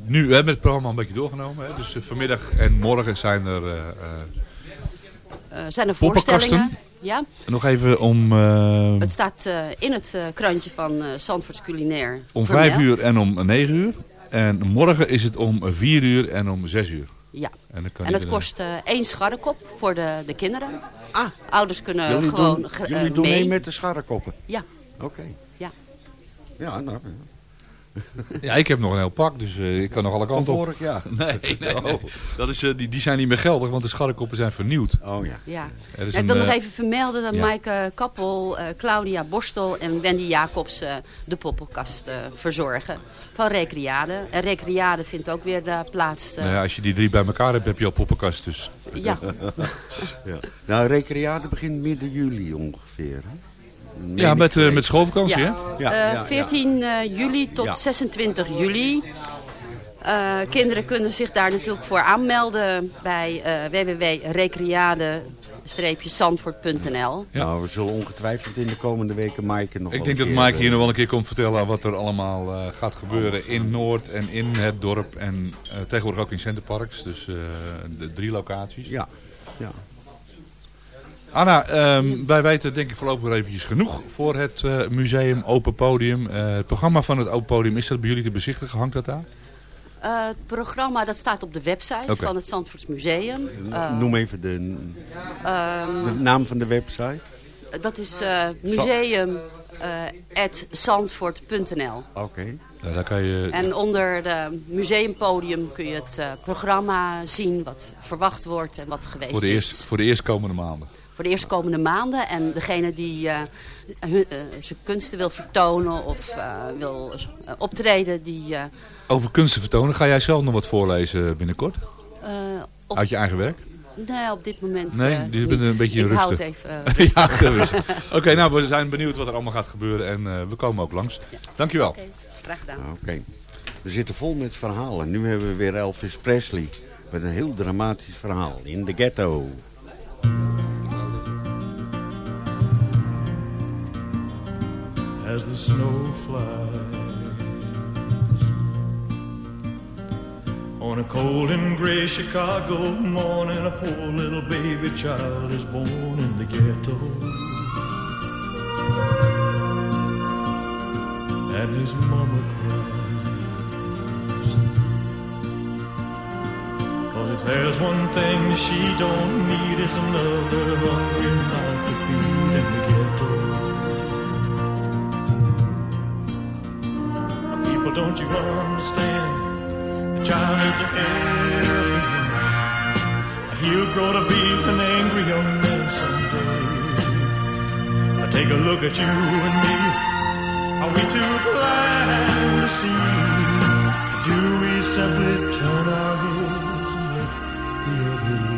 nu we hebben het programma een beetje doorgenomen. Hè? Dus eh, vanmiddag en morgen zijn er eh, eh, Eh, zijn er Poppenkasten? voorstellingen? Ja. nog even om, Het staat eh, in het eh, krantje van eh Zandvoorts Culinair. om vijf uur en om negen uur. En morgen is het om vier uur en om zes uur. Ja. En, dan kan En het kost eh, één scharrekop voor de, de kinderen. Ah. Ouders kunnen jullie gewoon doen, ge- eh, jullie doen mee. mee met de scharrekoppen? Ja. Oké. Ja. Ja, nou... Ja, ik heb nog een heel pak, dus eh, ik kan nog alle kanten op. vorig jaar? Nee, nee, [LAUGHS] nee. Oh. Dat is, eh, die, die zijn niet meer geldig, want de scharrekoppen zijn vernieuwd. Oh ja. Ja. Ja, ik een, wil nog eh, even vermelden dat ja. Maaike Kappel, eh, Claudia Borstel en Wendy Jacobs eh, de poppenkast eh, verzorgen. Van Recreade. En Recreade vindt ook weer eh, plaats. Nou ja, als je die drie bij elkaar hebt, heb je al poppenkast. Dus. Ja. [LAUGHS] ja. Nou, recreade begint midden juli ongeveer. Hè? Meen Ja, met, eh, met schoolvakantie, ja. hè? Ja, Eh, ja, ja. 14 eh, juli tot Ja. 26 juli. Eh, kinderen kunnen zich daar natuurlijk voor aanmelden bij eh www.recreade-zandvoort.nl. Nou, we zullen ongetwijfeld in de komende weken Maaike nog Ik denk dat keer, hier nog wel een keer komt vertellen wat er allemaal eh, gaat gebeuren in Noord en in het dorp. En eh, tegenwoordig ook in Centerparks, dus eh, de drie locaties. Ja, ja. Anna, ehm, wij weten denk ik voorlopig eventjes genoeg voor het eh, museum Open Podium. Eh, het programma van het Open Podium, is dat bij jullie te bezichtigen? Hangt dat daar? Eh, het programma dat staat op de website van het Zandvoorts Museum. Noem even de, ehm, de naam van de website. dat is eh museum.zandvoort.nl. Oké. Ja, daar kan je... En onder de museumpodium kun je het eh, programma zien wat verwacht wordt en wat geweest voor, de is. eerst, voor de eerstkomende maanden. Voor de eerstkomende maanden. En degene die eh, hun, eh, zijn kunsten wil vertonen of eh, wil optreden, die eh, Over kunsten vertonen, ga jij zelf nog wat voorlezen binnenkort? eh, op, Uit je eigen werk? nee, op dit moment Nee, die bent niet. een beetje in Ik hou het even [LAUGHS] ja, rustig. [LAUGHS] gerust. Oké, nou, we zijn benieuwd wat er allemaal gaat gebeuren en eh, we komen ook langs. Dankjewel. Oké, graag gedaan. Oké. We zitten vol met verhalen. Nu hebben we weer Elvis Presley. Met een heel dramatisch verhaal. In de ghetto. As the snow flies. On a cold and gray Chicago morning, a poor little baby child is born in the ghetto. And his mama cries. Cause if there's one thing she don't need, it's another hungry mouth to feed in the People, don't you understand? The child needs a helping. He'll grow to be an angry young man someday. Now take a look at you and me. Are we too blind to see? Do we simply turn our heads and look the other way?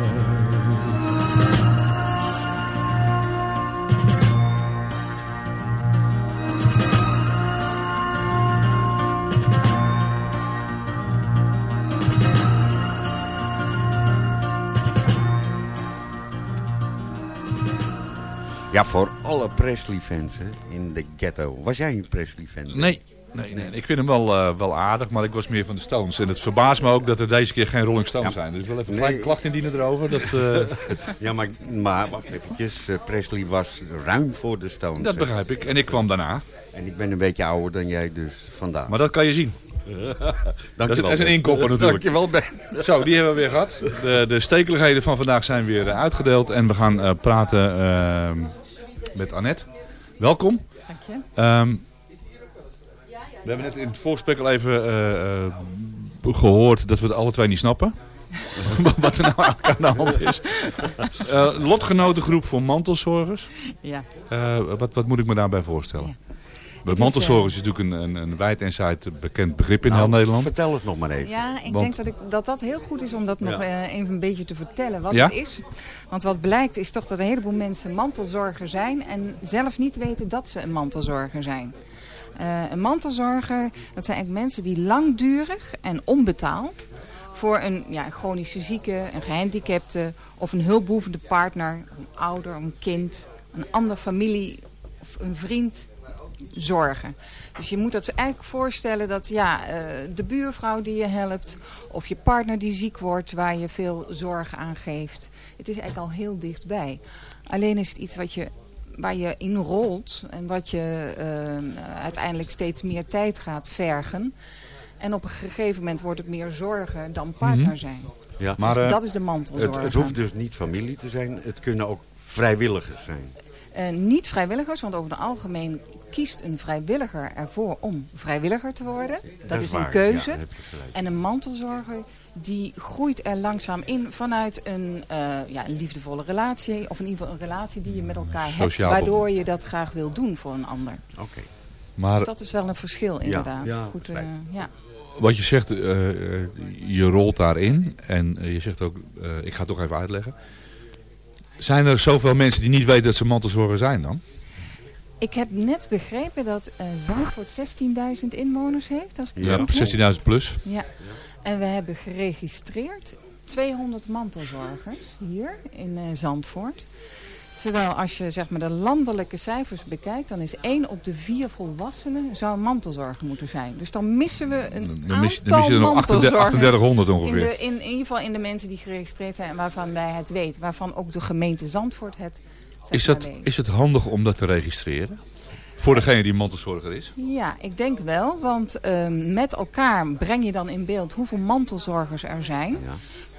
Ja, voor alle Presley-fans in de ghetto. Was jij een Presley-fan? Nee, nee, nee. Ik vind hem wel, eh, wel aardig, maar ik was meer van de Stones. En het verbaast me ook dat er deze keer geen Rolling Stones zijn. Dus wil even Nee. gelijk een klacht indienen erover. Dat, eh, [LAUGHS] ja, maar, maar wacht eventjes. eh, Presley was ruim voor de Stones. Dat begrijp ik. En ik kwam daarna. En ik ben een beetje ouder dan jij, dus vandaar. maar dat kan je zien. [LAUGHS] dat, is, dat is een inkopper [LAUGHS] natuurlijk. Dankjewel, Ben. Zo, die hebben we weer gehad. De, de stekeligheden van vandaag zijn weer uitgedeeld. En we gaan praten met Annette. Welkom. Dank je. Ehm, we hebben net in het voorgesprek al even eh, eh, gehoord dat we het alle twee niet snappen. [LAUGHS] Wat er nou aan de hand is. [LAUGHS] Eh, lotgenotengroep voor mantelzorgers. Ja. Wat, wat moet ik me daarbij voorstellen? Het is, Mantelzorgers is natuurlijk een, een, een wijd en zijd bekend begrip in heel Nederland. Vertel het nog maar even. Ja, ik Want- denk dat, ik, dat dat heel goed is om dat nog Ja. eh, even een beetje te vertellen wat Ja? het is. Want wat blijkt is toch dat een heleboel mensen mantelzorger zijn en zelf niet weten dat ze een mantelzorger zijn. Eh, een mantelzorger, dat zijn eigenlijk mensen die langdurig en onbetaald voor een ja, chronische zieke, een gehandicapte of een hulpbehoevende partner, een ouder, een kind, een andere familie of een vriend zorgen. Dus je moet dat eigenlijk voorstellen dat ja, eh, de buurvrouw die je helpt... of je partner die ziek wordt waar je veel zorg aan geeft. Het is eigenlijk al heel dichtbij. Alleen is het iets wat je, waar je in rolt... en wat je eh, uiteindelijk steeds meer tijd gaat vergen. En op een gegeven moment wordt het meer zorgen dan partner Mhm. zijn. Ja. Maar, eh, dat is de mantelzorg. Het, het hoeft dus niet familie te zijn. Het kunnen ook vrijwilligers zijn. Eh, niet vrijwilligers, want over het algemeen kiest een vrijwilliger ervoor om vrijwilliger te worden. Dat, is is, een waar, keuze. ja, en een mantelzorger die groeit er langzaam in vanuit een, eh, ja, een liefdevolle relatie. Of in ieder geval een relatie die je met elkaar hebt. Waardoor je dat graag wil doen voor een ander. Oké. Maar dus dat is wel een verschil inderdaad. ja, Goed, eh, ja. wat je zegt, je rolt daarin. En je zegt ook, eh, ik ga het toch even uitleggen. Zijn er zoveel mensen die niet weten dat ze mantelzorger zijn dan? Ik heb net begrepen dat eh Zandvoort 16.000 inwoners heeft. Als ik Ja, goed heb. 16.000 plus. Ja. En we hebben geregistreerd 200 mantelzorgers hier in eh, Zandvoort. Terwijl als je zeg maar, de landelijke cijfers bekijkt, dan is één op de vier volwassenen zou een mantelzorger moeten zijn. Dus dan missen we een Dan mis- dan aantal mis je er nog mantelzorgers 3800 ongeveer. In, de, in, in ieder geval in de mensen die geregistreerd zijn en waarvan wij het weten. Waarvan ook de gemeente Zandvoort het Is, dat, weet. is het handig om dat te registreren? Voor degene die mantelzorger is? Ja, ik denk wel. Want ehm, met elkaar breng je dan in beeld hoeveel mantelzorgers er zijn.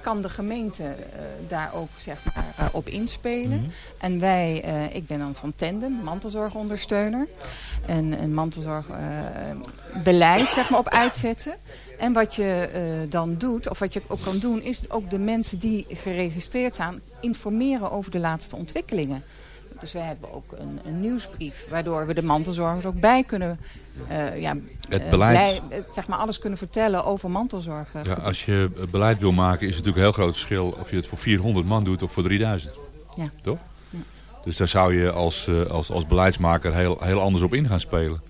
Kan de gemeente eh, daar ook zeg maar, eh, op inspelen. Mhm. En wij, eh, ik ben dan van Tandem, mantelzorgondersteuner. En een mantelzorgbeleid zeg maar, op uitzetten. En wat je dan doet, of wat je ook kan doen, is ook de mensen die geregistreerd zijn informeren over de laatste ontwikkelingen. Dus wij hebben ook een, een nieuwsbrief, waardoor we de mantelzorgers ook bij kunnen, eh, ja, Het eh, beleid. zeg maar alles kunnen vertellen over mantelzorg. Ja, als je beleid wil maken is het natuurlijk een heel groot verschil of je het voor 400 man doet of voor 3000. Ja. Toch? Dus daar zou je als, eh, als, als beleidsmaker heel, heel anders op in gaan spelen.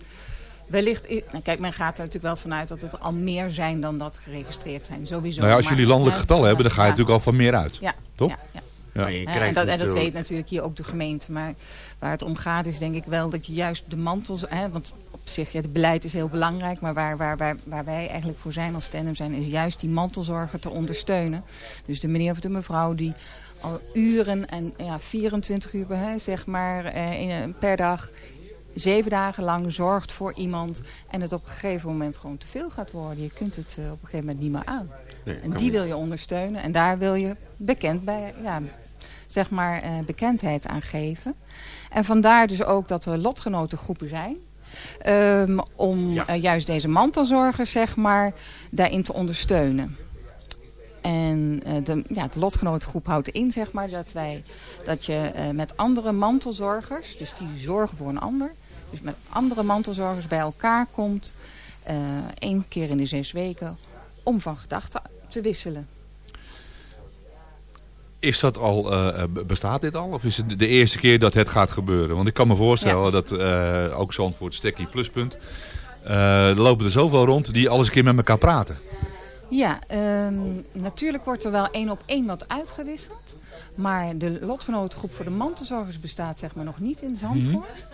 Wellicht, nou, kijk, men gaat er natuurlijk wel vanuit dat het al meer zijn dan dat geregistreerd zijn, sowieso. Nou ja, als jullie landelijke Ja, getallen hebben, dan ga je ja. natuurlijk al van meer uit. Ja, Toch? Ja, ja. Ja. Maar je Ja, krijgt en, dat, en dat natuurlijk- weet natuurlijk hier ook de gemeente. Maar waar het om gaat is denk ik wel dat je juist de mantels... Hè, want op zich, ja, het beleid is heel belangrijk, maar waar, waar, waar, waar wij eigenlijk voor zijn als Tandem zijn, is juist die mantelzorger te ondersteunen. Dus de meneer of de mevrouw die al uren en ja, 24 uur hè, zeg maar, eh, per dag, zeven dagen lang zorgt voor iemand en het op een gegeven moment gewoon te veel gaat worden. Je kunt het eh, op een gegeven moment niet meer aan. Nee, en die niet. wil je ondersteunen en daar wil je bekend bij, ja, zeg maar, eh, bekendheid aan geven. En vandaar dus ook dat er lotgenotengroepen zijn. ehm, om eh, juist deze mantelzorgers, zeg maar, daarin te ondersteunen. En eh, de, ja, de lotgenotengroep houdt in, zeg maar, dat, wij, dat je met andere mantelzorgers, dus die zorgen voor een ander, dus met andere mantelzorgers bij elkaar komt, één keer in de zes weken, om van gedachten te wisselen. Is dat al, eh, b- bestaat dit al? Of is het de eerste keer dat het gaat gebeuren? Want ik kan me voorstellen Ja. dat eh, ook Zandvoort Stekkie Pluspunt. eh, er lopen er zoveel rond die alles een keer met elkaar praten. Ja, ehm, natuurlijk wordt er wel één op één wat uitgewisseld. Maar de lotgenotengroep voor de mantelzorgers bestaat zeg maar nog niet in Zandvoort.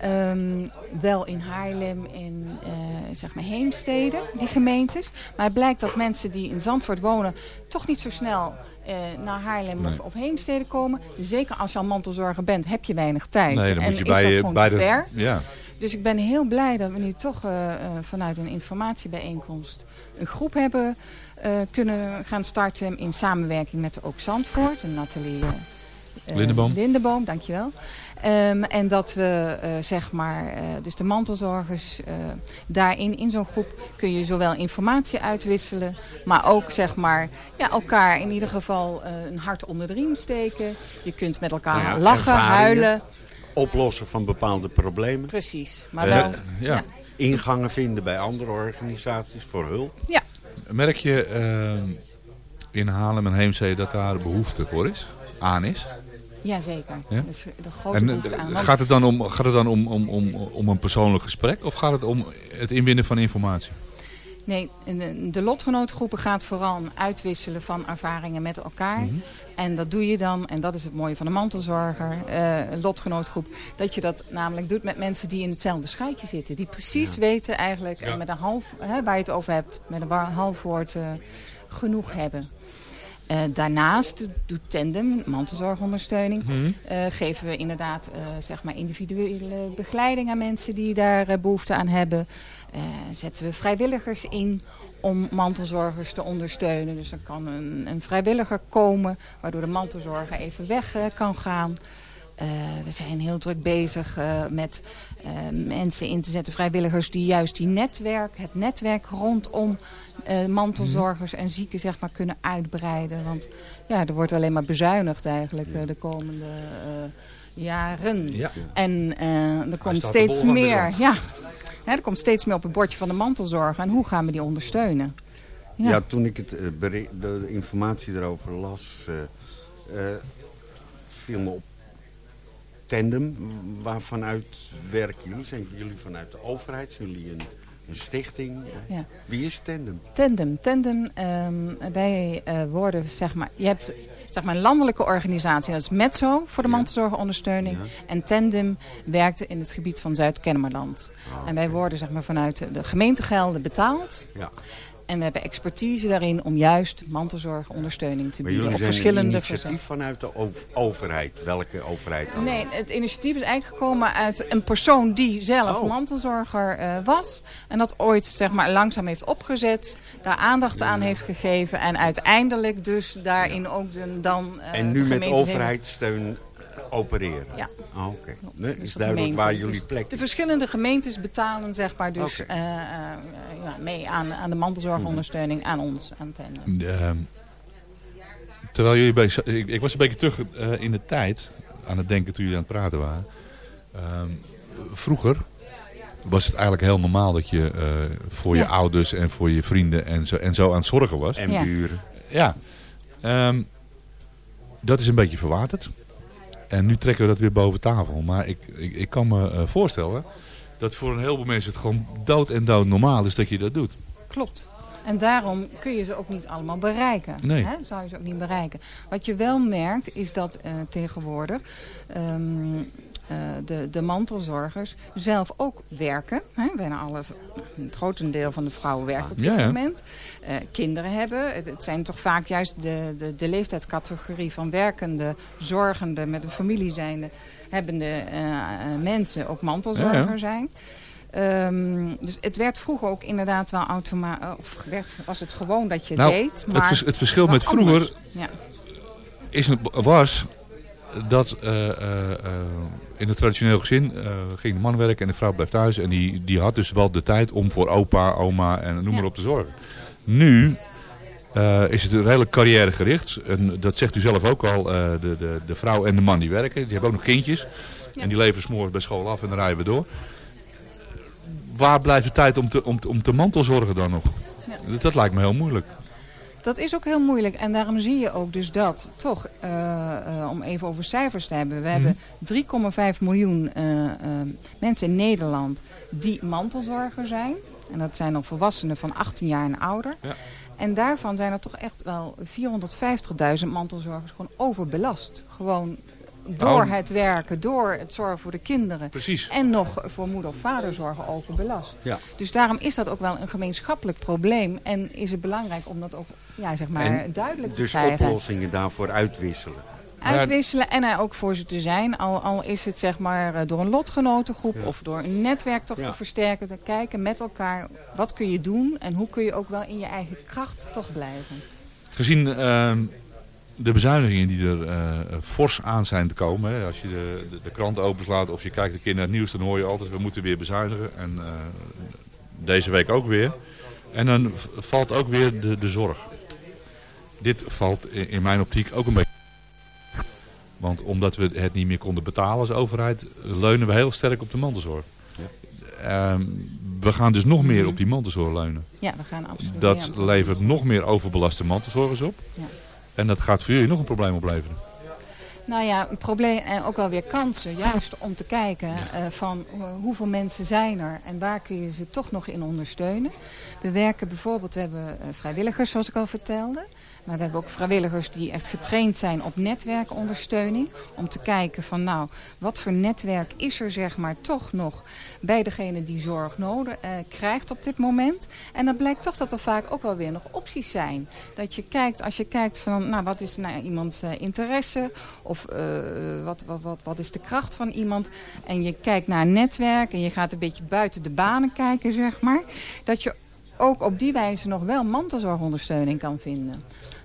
Ehm, wel in Haarlem en eh, zeg maar Heemstede, die gemeentes. Maar het blijkt dat mensen die in Zandvoort wonen toch niet zo snel eh, naar Haarlem of, Nee. of Heemstede komen. Zeker als je al mantelzorger bent, heb je weinig tijd. Nee, dan en moet je is bij dat je- bij de- ver. ja. Dus ik ben heel blij dat we nu toch eh, vanuit een informatiebijeenkomst een groep hebben kunnen gaan starten in samenwerking met de Ook Zandvoort en Nathalie Lindeboom. Lindeboom, dankjewel. Ehm, en dat we eh, zeg maar, eh, dus de mantelzorgers eh, daarin, in zo'n groep kun je zowel informatie uitwisselen, maar ook zeg maar, ja, elkaar in ieder geval eh, een hart onder de riem steken. Je kunt met elkaar Nou ja, lachen, ervaringen, huilen. Oplossen van bepaalde problemen. Precies, maar Eh, wel... ja. Ingangen vinden bij andere organisaties voor hulp. Ja. Merk je eh, in Haarlem en Heemstede dat daar behoefte voor is? Aan is? Jazeker. Ja? Is de grote En eh, aan. Want- gaat het dan, om, gaat het dan om, om, om, om een persoonlijk gesprek of gaat het om het inwinnen van informatie? Nee, de, lotgenootgroepen gaat vooral om uitwisselen van ervaringen met elkaar. Mhm. En dat doe je dan, en dat is het mooie van de mantelzorger, een lotgenootgroep, dat je dat namelijk doet met mensen die in hetzelfde schuitje zitten. Die precies weten eigenlijk, Ja. met een half, hè, waar je het over hebt, met een half woord eh, genoeg hebben. Eh, daarnaast doet Tandem, mantelzorgondersteuning, Mhm. eh, geven we inderdaad eh, zeg maar individuele begeleiding aan mensen die daar eh, behoefte aan hebben. Zetten we vrijwilligers in om mantelzorgers te ondersteunen. Dus dan kan een, een vrijwilliger komen waardoor de mantelzorger even weg kan gaan. Eh, we zijn heel druk bezig eh, met eh, mensen in te zetten, vrijwilligers die juist die netwerk, het netwerk rondom mantelzorgers en zieken zeg maar, kunnen uitbreiden. Want ja, er wordt alleen maar bezuinigd eigenlijk de komende jaren. Ja. En er komt steeds meer. Ja, Hè, er komt steeds meer op het bordje van de mantelzorger. En hoe gaan we die ondersteunen? Ja, toen ik het, de, informatie erover las, viel me op tandem. Waar vanuit werken jullie? Zijn jullie vanuit de overheid? Zijn jullie een, een stichting? Ja. Wie is tandem? Tandem. Tandem, ehm, wij eh, worden, zeg maar, je hebt zeg maar, een landelijke organisatie. Dat is Metzo voor de mantelzorgondersteuning. En Tandem werkt in het gebied van Zuid-Kennemerland. En wij worden zeg maar, vanuit de gemeentegelden betaald. Ja. En we hebben expertise daarin om juist mantelzorgondersteuning te Maar bieden. Op verschillende een initiatief vanuit de ov- overheid. Welke overheid dan? Nee, het initiatief is eigenlijk gekomen uit een persoon die zelf Oh. mantelzorger eh, was. En dat ooit zeg maar, langzaam heeft opgezet. Daar aandacht aan heeft gegeven. En uiteindelijk dus daarin ook de, dan eh, en nu met overheidssteun opereren? Ja. Ah, Oké. Nee, Dus is de duidelijk gemeente. waar jullie Dus plek De verschillende gemeentes betalen zeg maar, dus eh, eh, ja, mee aan, aan de mantelzorgondersteuning aan ons, aan Tandem. Ehm, terwijl jullie bezig ik, ik was een beetje terug eh, in de tijd aan het denken toen jullie aan het praten waren. Ehm, vroeger was het eigenlijk heel normaal dat je eh, voor je ouders en voor je vrienden en zo, en zo aan het zorgen was. En buren. Ja. Ehm, dat is een beetje verwaterd. En nu trekken we dat weer boven tafel. Maar ik, ik, ik kan me eh, voorstellen dat voor een heleboel mensen het gewoon dood en dood normaal is dat je dat doet. Klopt. En daarom kun je ze ook niet allemaal bereiken. Nee. Hè? Zou je ze ook niet bereiken. Wat je wel merkt is dat eh, tegenwoordig ehm, eh, de, de mantelzorgers zelf ook werken. Hè? Bijna alle, het grotendeel van de vrouwen werkt op dit Ja, ja. moment. Eh, kinderen hebben. Het, het zijn toch vaak juist de, de, de leeftijdscategorie van werkende, zorgende, met een familie zijnde, hebbende eh, eh, mensen ook mantelzorger Ja, zijn. Ehm, dus het werd vroeger ook inderdaad wel automatisch, of werd, was het gewoon dat je Nou, deed. het Maar vers- het verschil met vroeger-. Ja. is het, was dat eh, eh, eh, in het traditioneel gezin ging de man werken en de vrouw bleef thuis. En die, die had dus wel de tijd om voor opa, oma en noem maar op te zorgen. Nu is het redelijk carrièregericht. En dat zegt u zelf ook al. de, de, de vrouw en de man die werken. Die hebben ook nog kindjes. En die leveren s'morgens bij school af en dan rijden we door. Waar blijft de tijd om te, om, om te mantelzorgen dan nog? Dat, dat lijkt me heel moeilijk. Dat is ook heel moeilijk. En daarom zie je ook dus dat, toch, eh, eh, om even over cijfers te hebben. We hebben 3,5 miljoen eh, mensen in Nederland die mantelzorger zijn. En dat zijn dan volwassenen van 18 jaar en ouder. Ja. En daarvan zijn er toch echt wel 450.000 mantelzorgers gewoon overbelast. Gewoon door Oh. het werken, door het zorgen voor de kinderen. Precies. En nog voor moeder of vader zorgen overbelast. Ja. Dus daarom is dat ook wel een gemeenschappelijk probleem. En is het belangrijk om dat ook ja, zeg maar, En duidelijk te dus krijgen. oplossingen daarvoor uitwisselen. Uitwisselen en er ook voor ze te zijn. Al, al is het zeg maar eh, door een lotgenotengroep of door een netwerk toch Ja. te versterken. Te kijken met elkaar wat kun je doen en hoe kun je ook wel in je eigen kracht toch blijven. Gezien ehm, de bezuinigingen die er eh, fors aan zijn te komen. Hè, als je de, de, de krant openslaat of je kijkt een keer naar het nieuws, dan hoor je altijd we moeten weer bezuinigen. En eh, deze week ook weer. En dan valt ook weer de, de zorg. Dit valt in, in mijn optiek ook een beetje. Want omdat we het niet meer konden betalen als overheid, leunen we heel sterk op de mantelzorg. Ehm, we gaan dus nog meer op die mantelzorg leunen. Ja, we gaan absoluut Dat levert nog meer overbelaste mantelzorgers op. Ja. En dat gaat voor jullie nog een probleem opleveren. Nou ja, een probleem en ook wel weer kansen. Juist om te kijken eh, van eh, hoeveel mensen zijn er en waar kun je ze toch nog in ondersteunen. We werken bijvoorbeeld, we hebben eh, vrijwilligers zoals ik al vertelde. Maar we hebben ook vrijwilligers die echt getraind zijn op netwerkondersteuning. Om te kijken van nou, wat voor netwerk is er zeg maar toch nog bij degene die zorg nodig eh, krijgt op dit moment. En dan blijkt toch dat er vaak ook wel weer nog opties zijn. Dat je kijkt, als je kijkt van nou, wat is nou iemands eh, interesse of eh, wat, wat, wat, wat is de kracht van iemand. En je kijkt naar een netwerk en je gaat een beetje buiten de banen kijken zeg maar. Dat je ook op die wijze nog wel mantelzorgondersteuning kan vinden.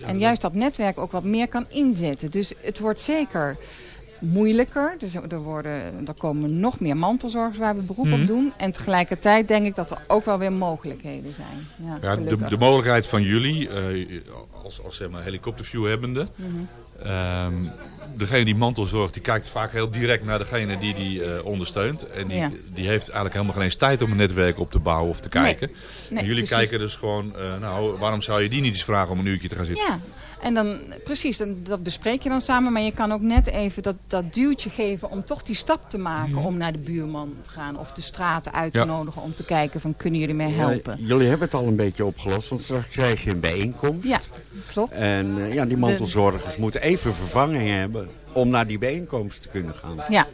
en juist dat netwerk ook wat meer kan inzetten. Dus het wordt zeker moeilijker. Dus er, worden, er komen nog meer mantelzorgers waar we beroep Mhm. op doen. En tegelijkertijd denk ik dat er ook wel weer mogelijkheden zijn. Ja, Ja, de, de mogelijkheid van jullie, eh, als, als zeg maar, helikopterview hebbende. Mhm. Ehm, degene die mantelzorgt, die kijkt vaak heel direct naar degene die die eh, ondersteunt. En die, Ja. die heeft eigenlijk helemaal geen eens tijd om een netwerk op te bouwen of te kijken. Nee, En jullie precies. kijken dus gewoon, eh, nou, waarom zou je die niet eens vragen om een uurtje te gaan zitten? Ja, en dan precies, dan, dat bespreek je dan samen. Maar je kan ook net even dat, dat duwtje geven om toch die stap te maken. Mhm. Om naar de buurman te gaan of de straten uit te Ja. nodigen. Om te kijken van kunnen jullie mij Ja, helpen. jullie hebben het al een beetje opgelost, want straks krijg je een bijeenkomst. Ja, klopt. En eh, ja, die mantelzorgers moeten even vervanging hebben om naar die bijeenkomst te kunnen gaan. Ja.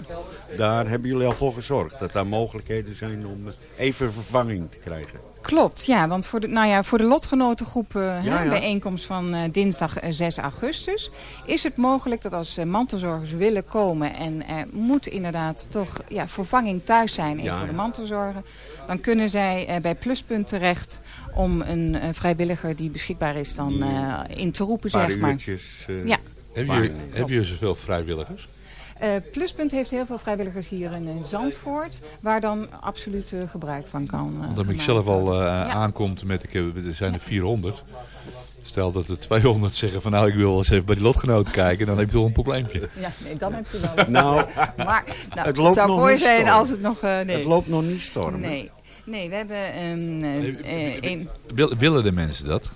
Daar hebben jullie al voor gezorgd, dat daar mogelijkheden zijn om eh, even vervanging te krijgen. Klopt, ja, want voor de, nou ja, voor de lotgenotengroep eh, hè, Ja, ja. bijeenkomst van eh, dinsdag eh, 6 augustus is het mogelijk dat als eh, mantelzorgers willen komen en er moet inderdaad toch ja, vervanging thuis zijn Ja, voor de ja. mantelzorgen, dan kunnen zij eh, bij Pluspunt terecht om een eh, vrijwilliger die beschikbaar is dan eh, in te roepen, zeg maar. uurtjes, eh, ja. Hebben jullie, hebben jullie zoveel vrijwilligers? Eh, Pluspunt heeft heel veel vrijwilligers hier in eh, Zandvoort, waar dan absoluut eh, gebruik van kan Want als ik zelf al eh, Ja. aankomt met, ik heb, er zijn er 400. Stel dat er 200 zeggen van nou ik wil wel eens even bij die lotgenoten kijken. Dan heb je toch een probleempje. Ja, nee, dan heb je wel. [LAUGHS] Nou, maar nou, het loopt zou nog mooi niet zijn storm. als het nog. eh, nee. Het loopt nog niet storm. hè? Nee, nee we hebben een. eh, eh, een- Wil- willen de mensen dat?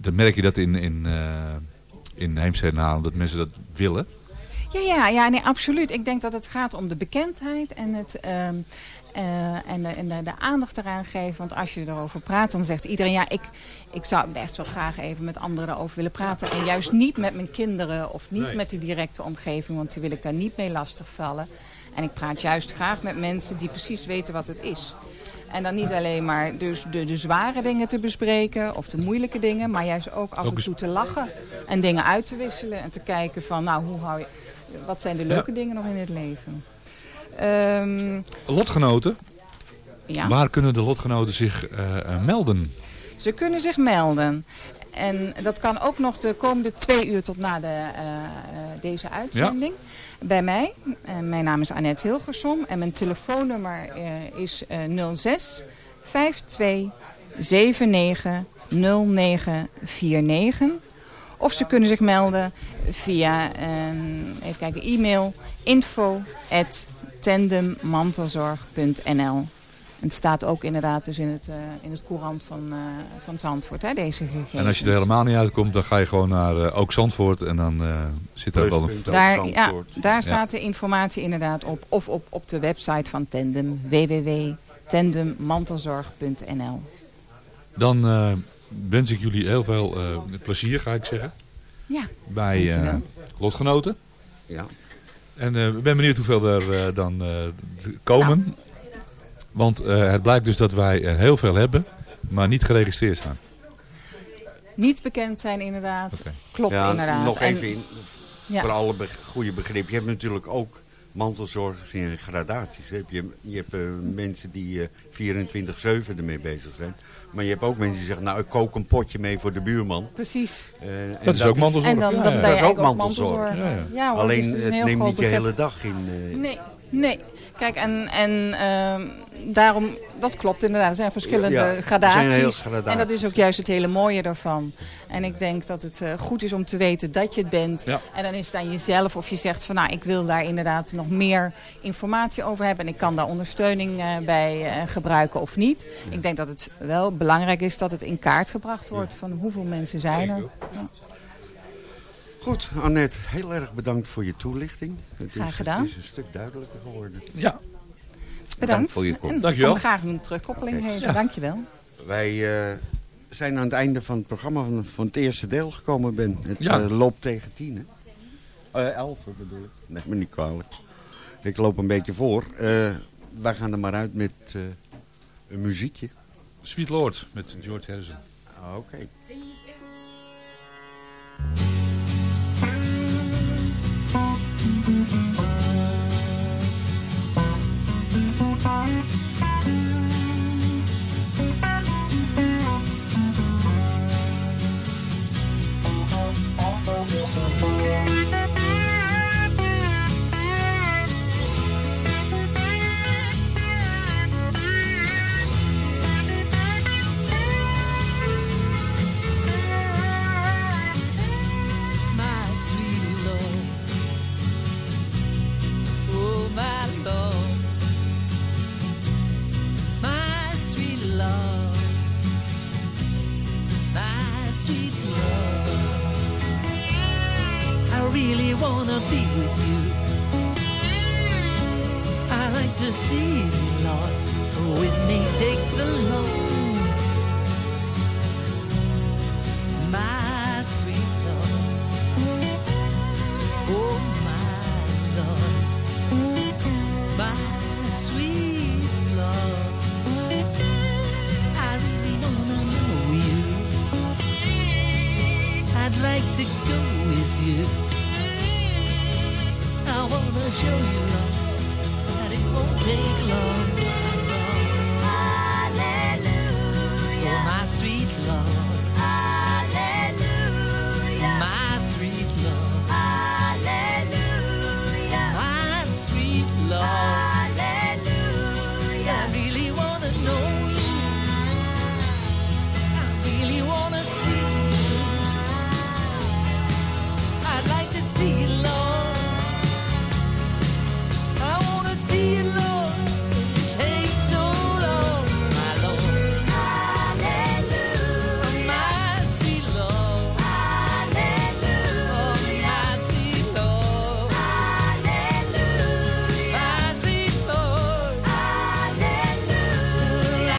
Dan merk je dat in, in, eh in Heemstede en Haarlem, dat mensen dat willen? Ja, ja, ja nee, absoluut. Ik denk dat het gaat om de bekendheid en, het, ehm, eh, en, de, en de, de aandacht eraan geven. Want als je erover praat, dan zegt iedereen... ja, ik, ik zou best wel graag even met anderen erover willen praten. En juist niet met mijn kinderen of niet Nee. met de directe omgeving... want die wil ik daar niet mee lastigvallen. En ik praat juist graag met mensen die precies weten wat het is. En dan niet alleen maar dus de, de zware dingen te bespreken of de moeilijke dingen, maar juist ook af en toe te lachen en dingen uit te wisselen en te kijken van, nou, hoe hou je, wat zijn de leuke dingen nog in het leven? Ehm, Lotgenoten. ja. Waar kunnen de lotgenoten zich eh, eh, melden? Ze kunnen zich melden. En dat kan ook nog de komende twee uur tot na de, eh, deze uitzending. Bij mij. En mijn naam is Annette Hilgersom. En mijn telefoonnummer eh, is eh 06 52 79 0949. Of ze kunnen zich melden via eh, even kijken, e-mail info at tandemmantelzorg.nl. Het staat ook inderdaad dus in het, eh, in het courant van, eh, van Zandvoort, hè, deze gegevens. En als je er helemaal niet uitkomt, dan ga je gewoon naar eh, Ook Zandvoort. En dan eh, zit daar wel een... Daar, ja, daar Ja. staat de informatie inderdaad op. Of op, op de website van Tandem, www.tandemmantelzorg.nl. Dan eh, wens ik jullie heel veel eh, plezier, ga ik zeggen. Ja, Bij eh, lotgenoten. Ja. En eh, ik ben benieuwd hoeveel er eh, dan eh, komen. Want eh, het blijkt dus dat wij eh, heel veel hebben, maar niet geregistreerd zijn. Niet bekend zijn inderdaad. Klopt Ja, inderdaad. Nog En- even in, Ja. voor alle goede begrip. Je hebt natuurlijk ook mantelzorgers in gradaties. hè. Je, je hebt eh, mensen die eh 24-7 ermee bezig zijn. Maar je hebt ook mensen die zeggen, nou ik kook een potje mee voor de buurman. Precies. Eh, en Dat is ook mantelzorg. En dan, dan Ja, ja. ben Dat is ook mantelzorg. mantelzorg. Ja, ja. Ja, hoor, Alleen dus het neemt niet je hele dag in. eh, Nee, nee. Kijk, en, en ehm, daarom, dat klopt inderdaad. Er zijn verschillende Ja, er gradaties. zijn heel gradaties. En dat is ook juist het hele mooie daarvan. En ik denk dat het eh, goed is om te weten dat je het bent. Ja. En dan is het aan jezelf of je zegt van nou, ik wil daar inderdaad nog meer informatie over hebben. En ik kan daar ondersteuning eh, bij eh, gebruiken of niet. Ik denk dat het wel belangrijk is dat het in kaart gebracht wordt van hoeveel mensen zijn er. Goed, Annette, heel erg bedankt voor je toelichting. Het Graag is, gedaan. Het is een stuk duidelijker geworden. Ja. Bedankt. voor je komst. ik Dankjewel. kom graag een terugkoppeling Oké. geven. Ja. Dankjewel. Wij eh, zijn aan het einde van het programma van, van het eerste deel gekomen, Ben. Het Ja. eh, loopt tegen tien, hè? Eh, elf bedoel ik. Neem me niet kwalijk. Ik loop een beetje voor. Eh, wij gaan er maar uit met eh, een muziekje. Sweet Lord met George Harrison. Ah, Oké.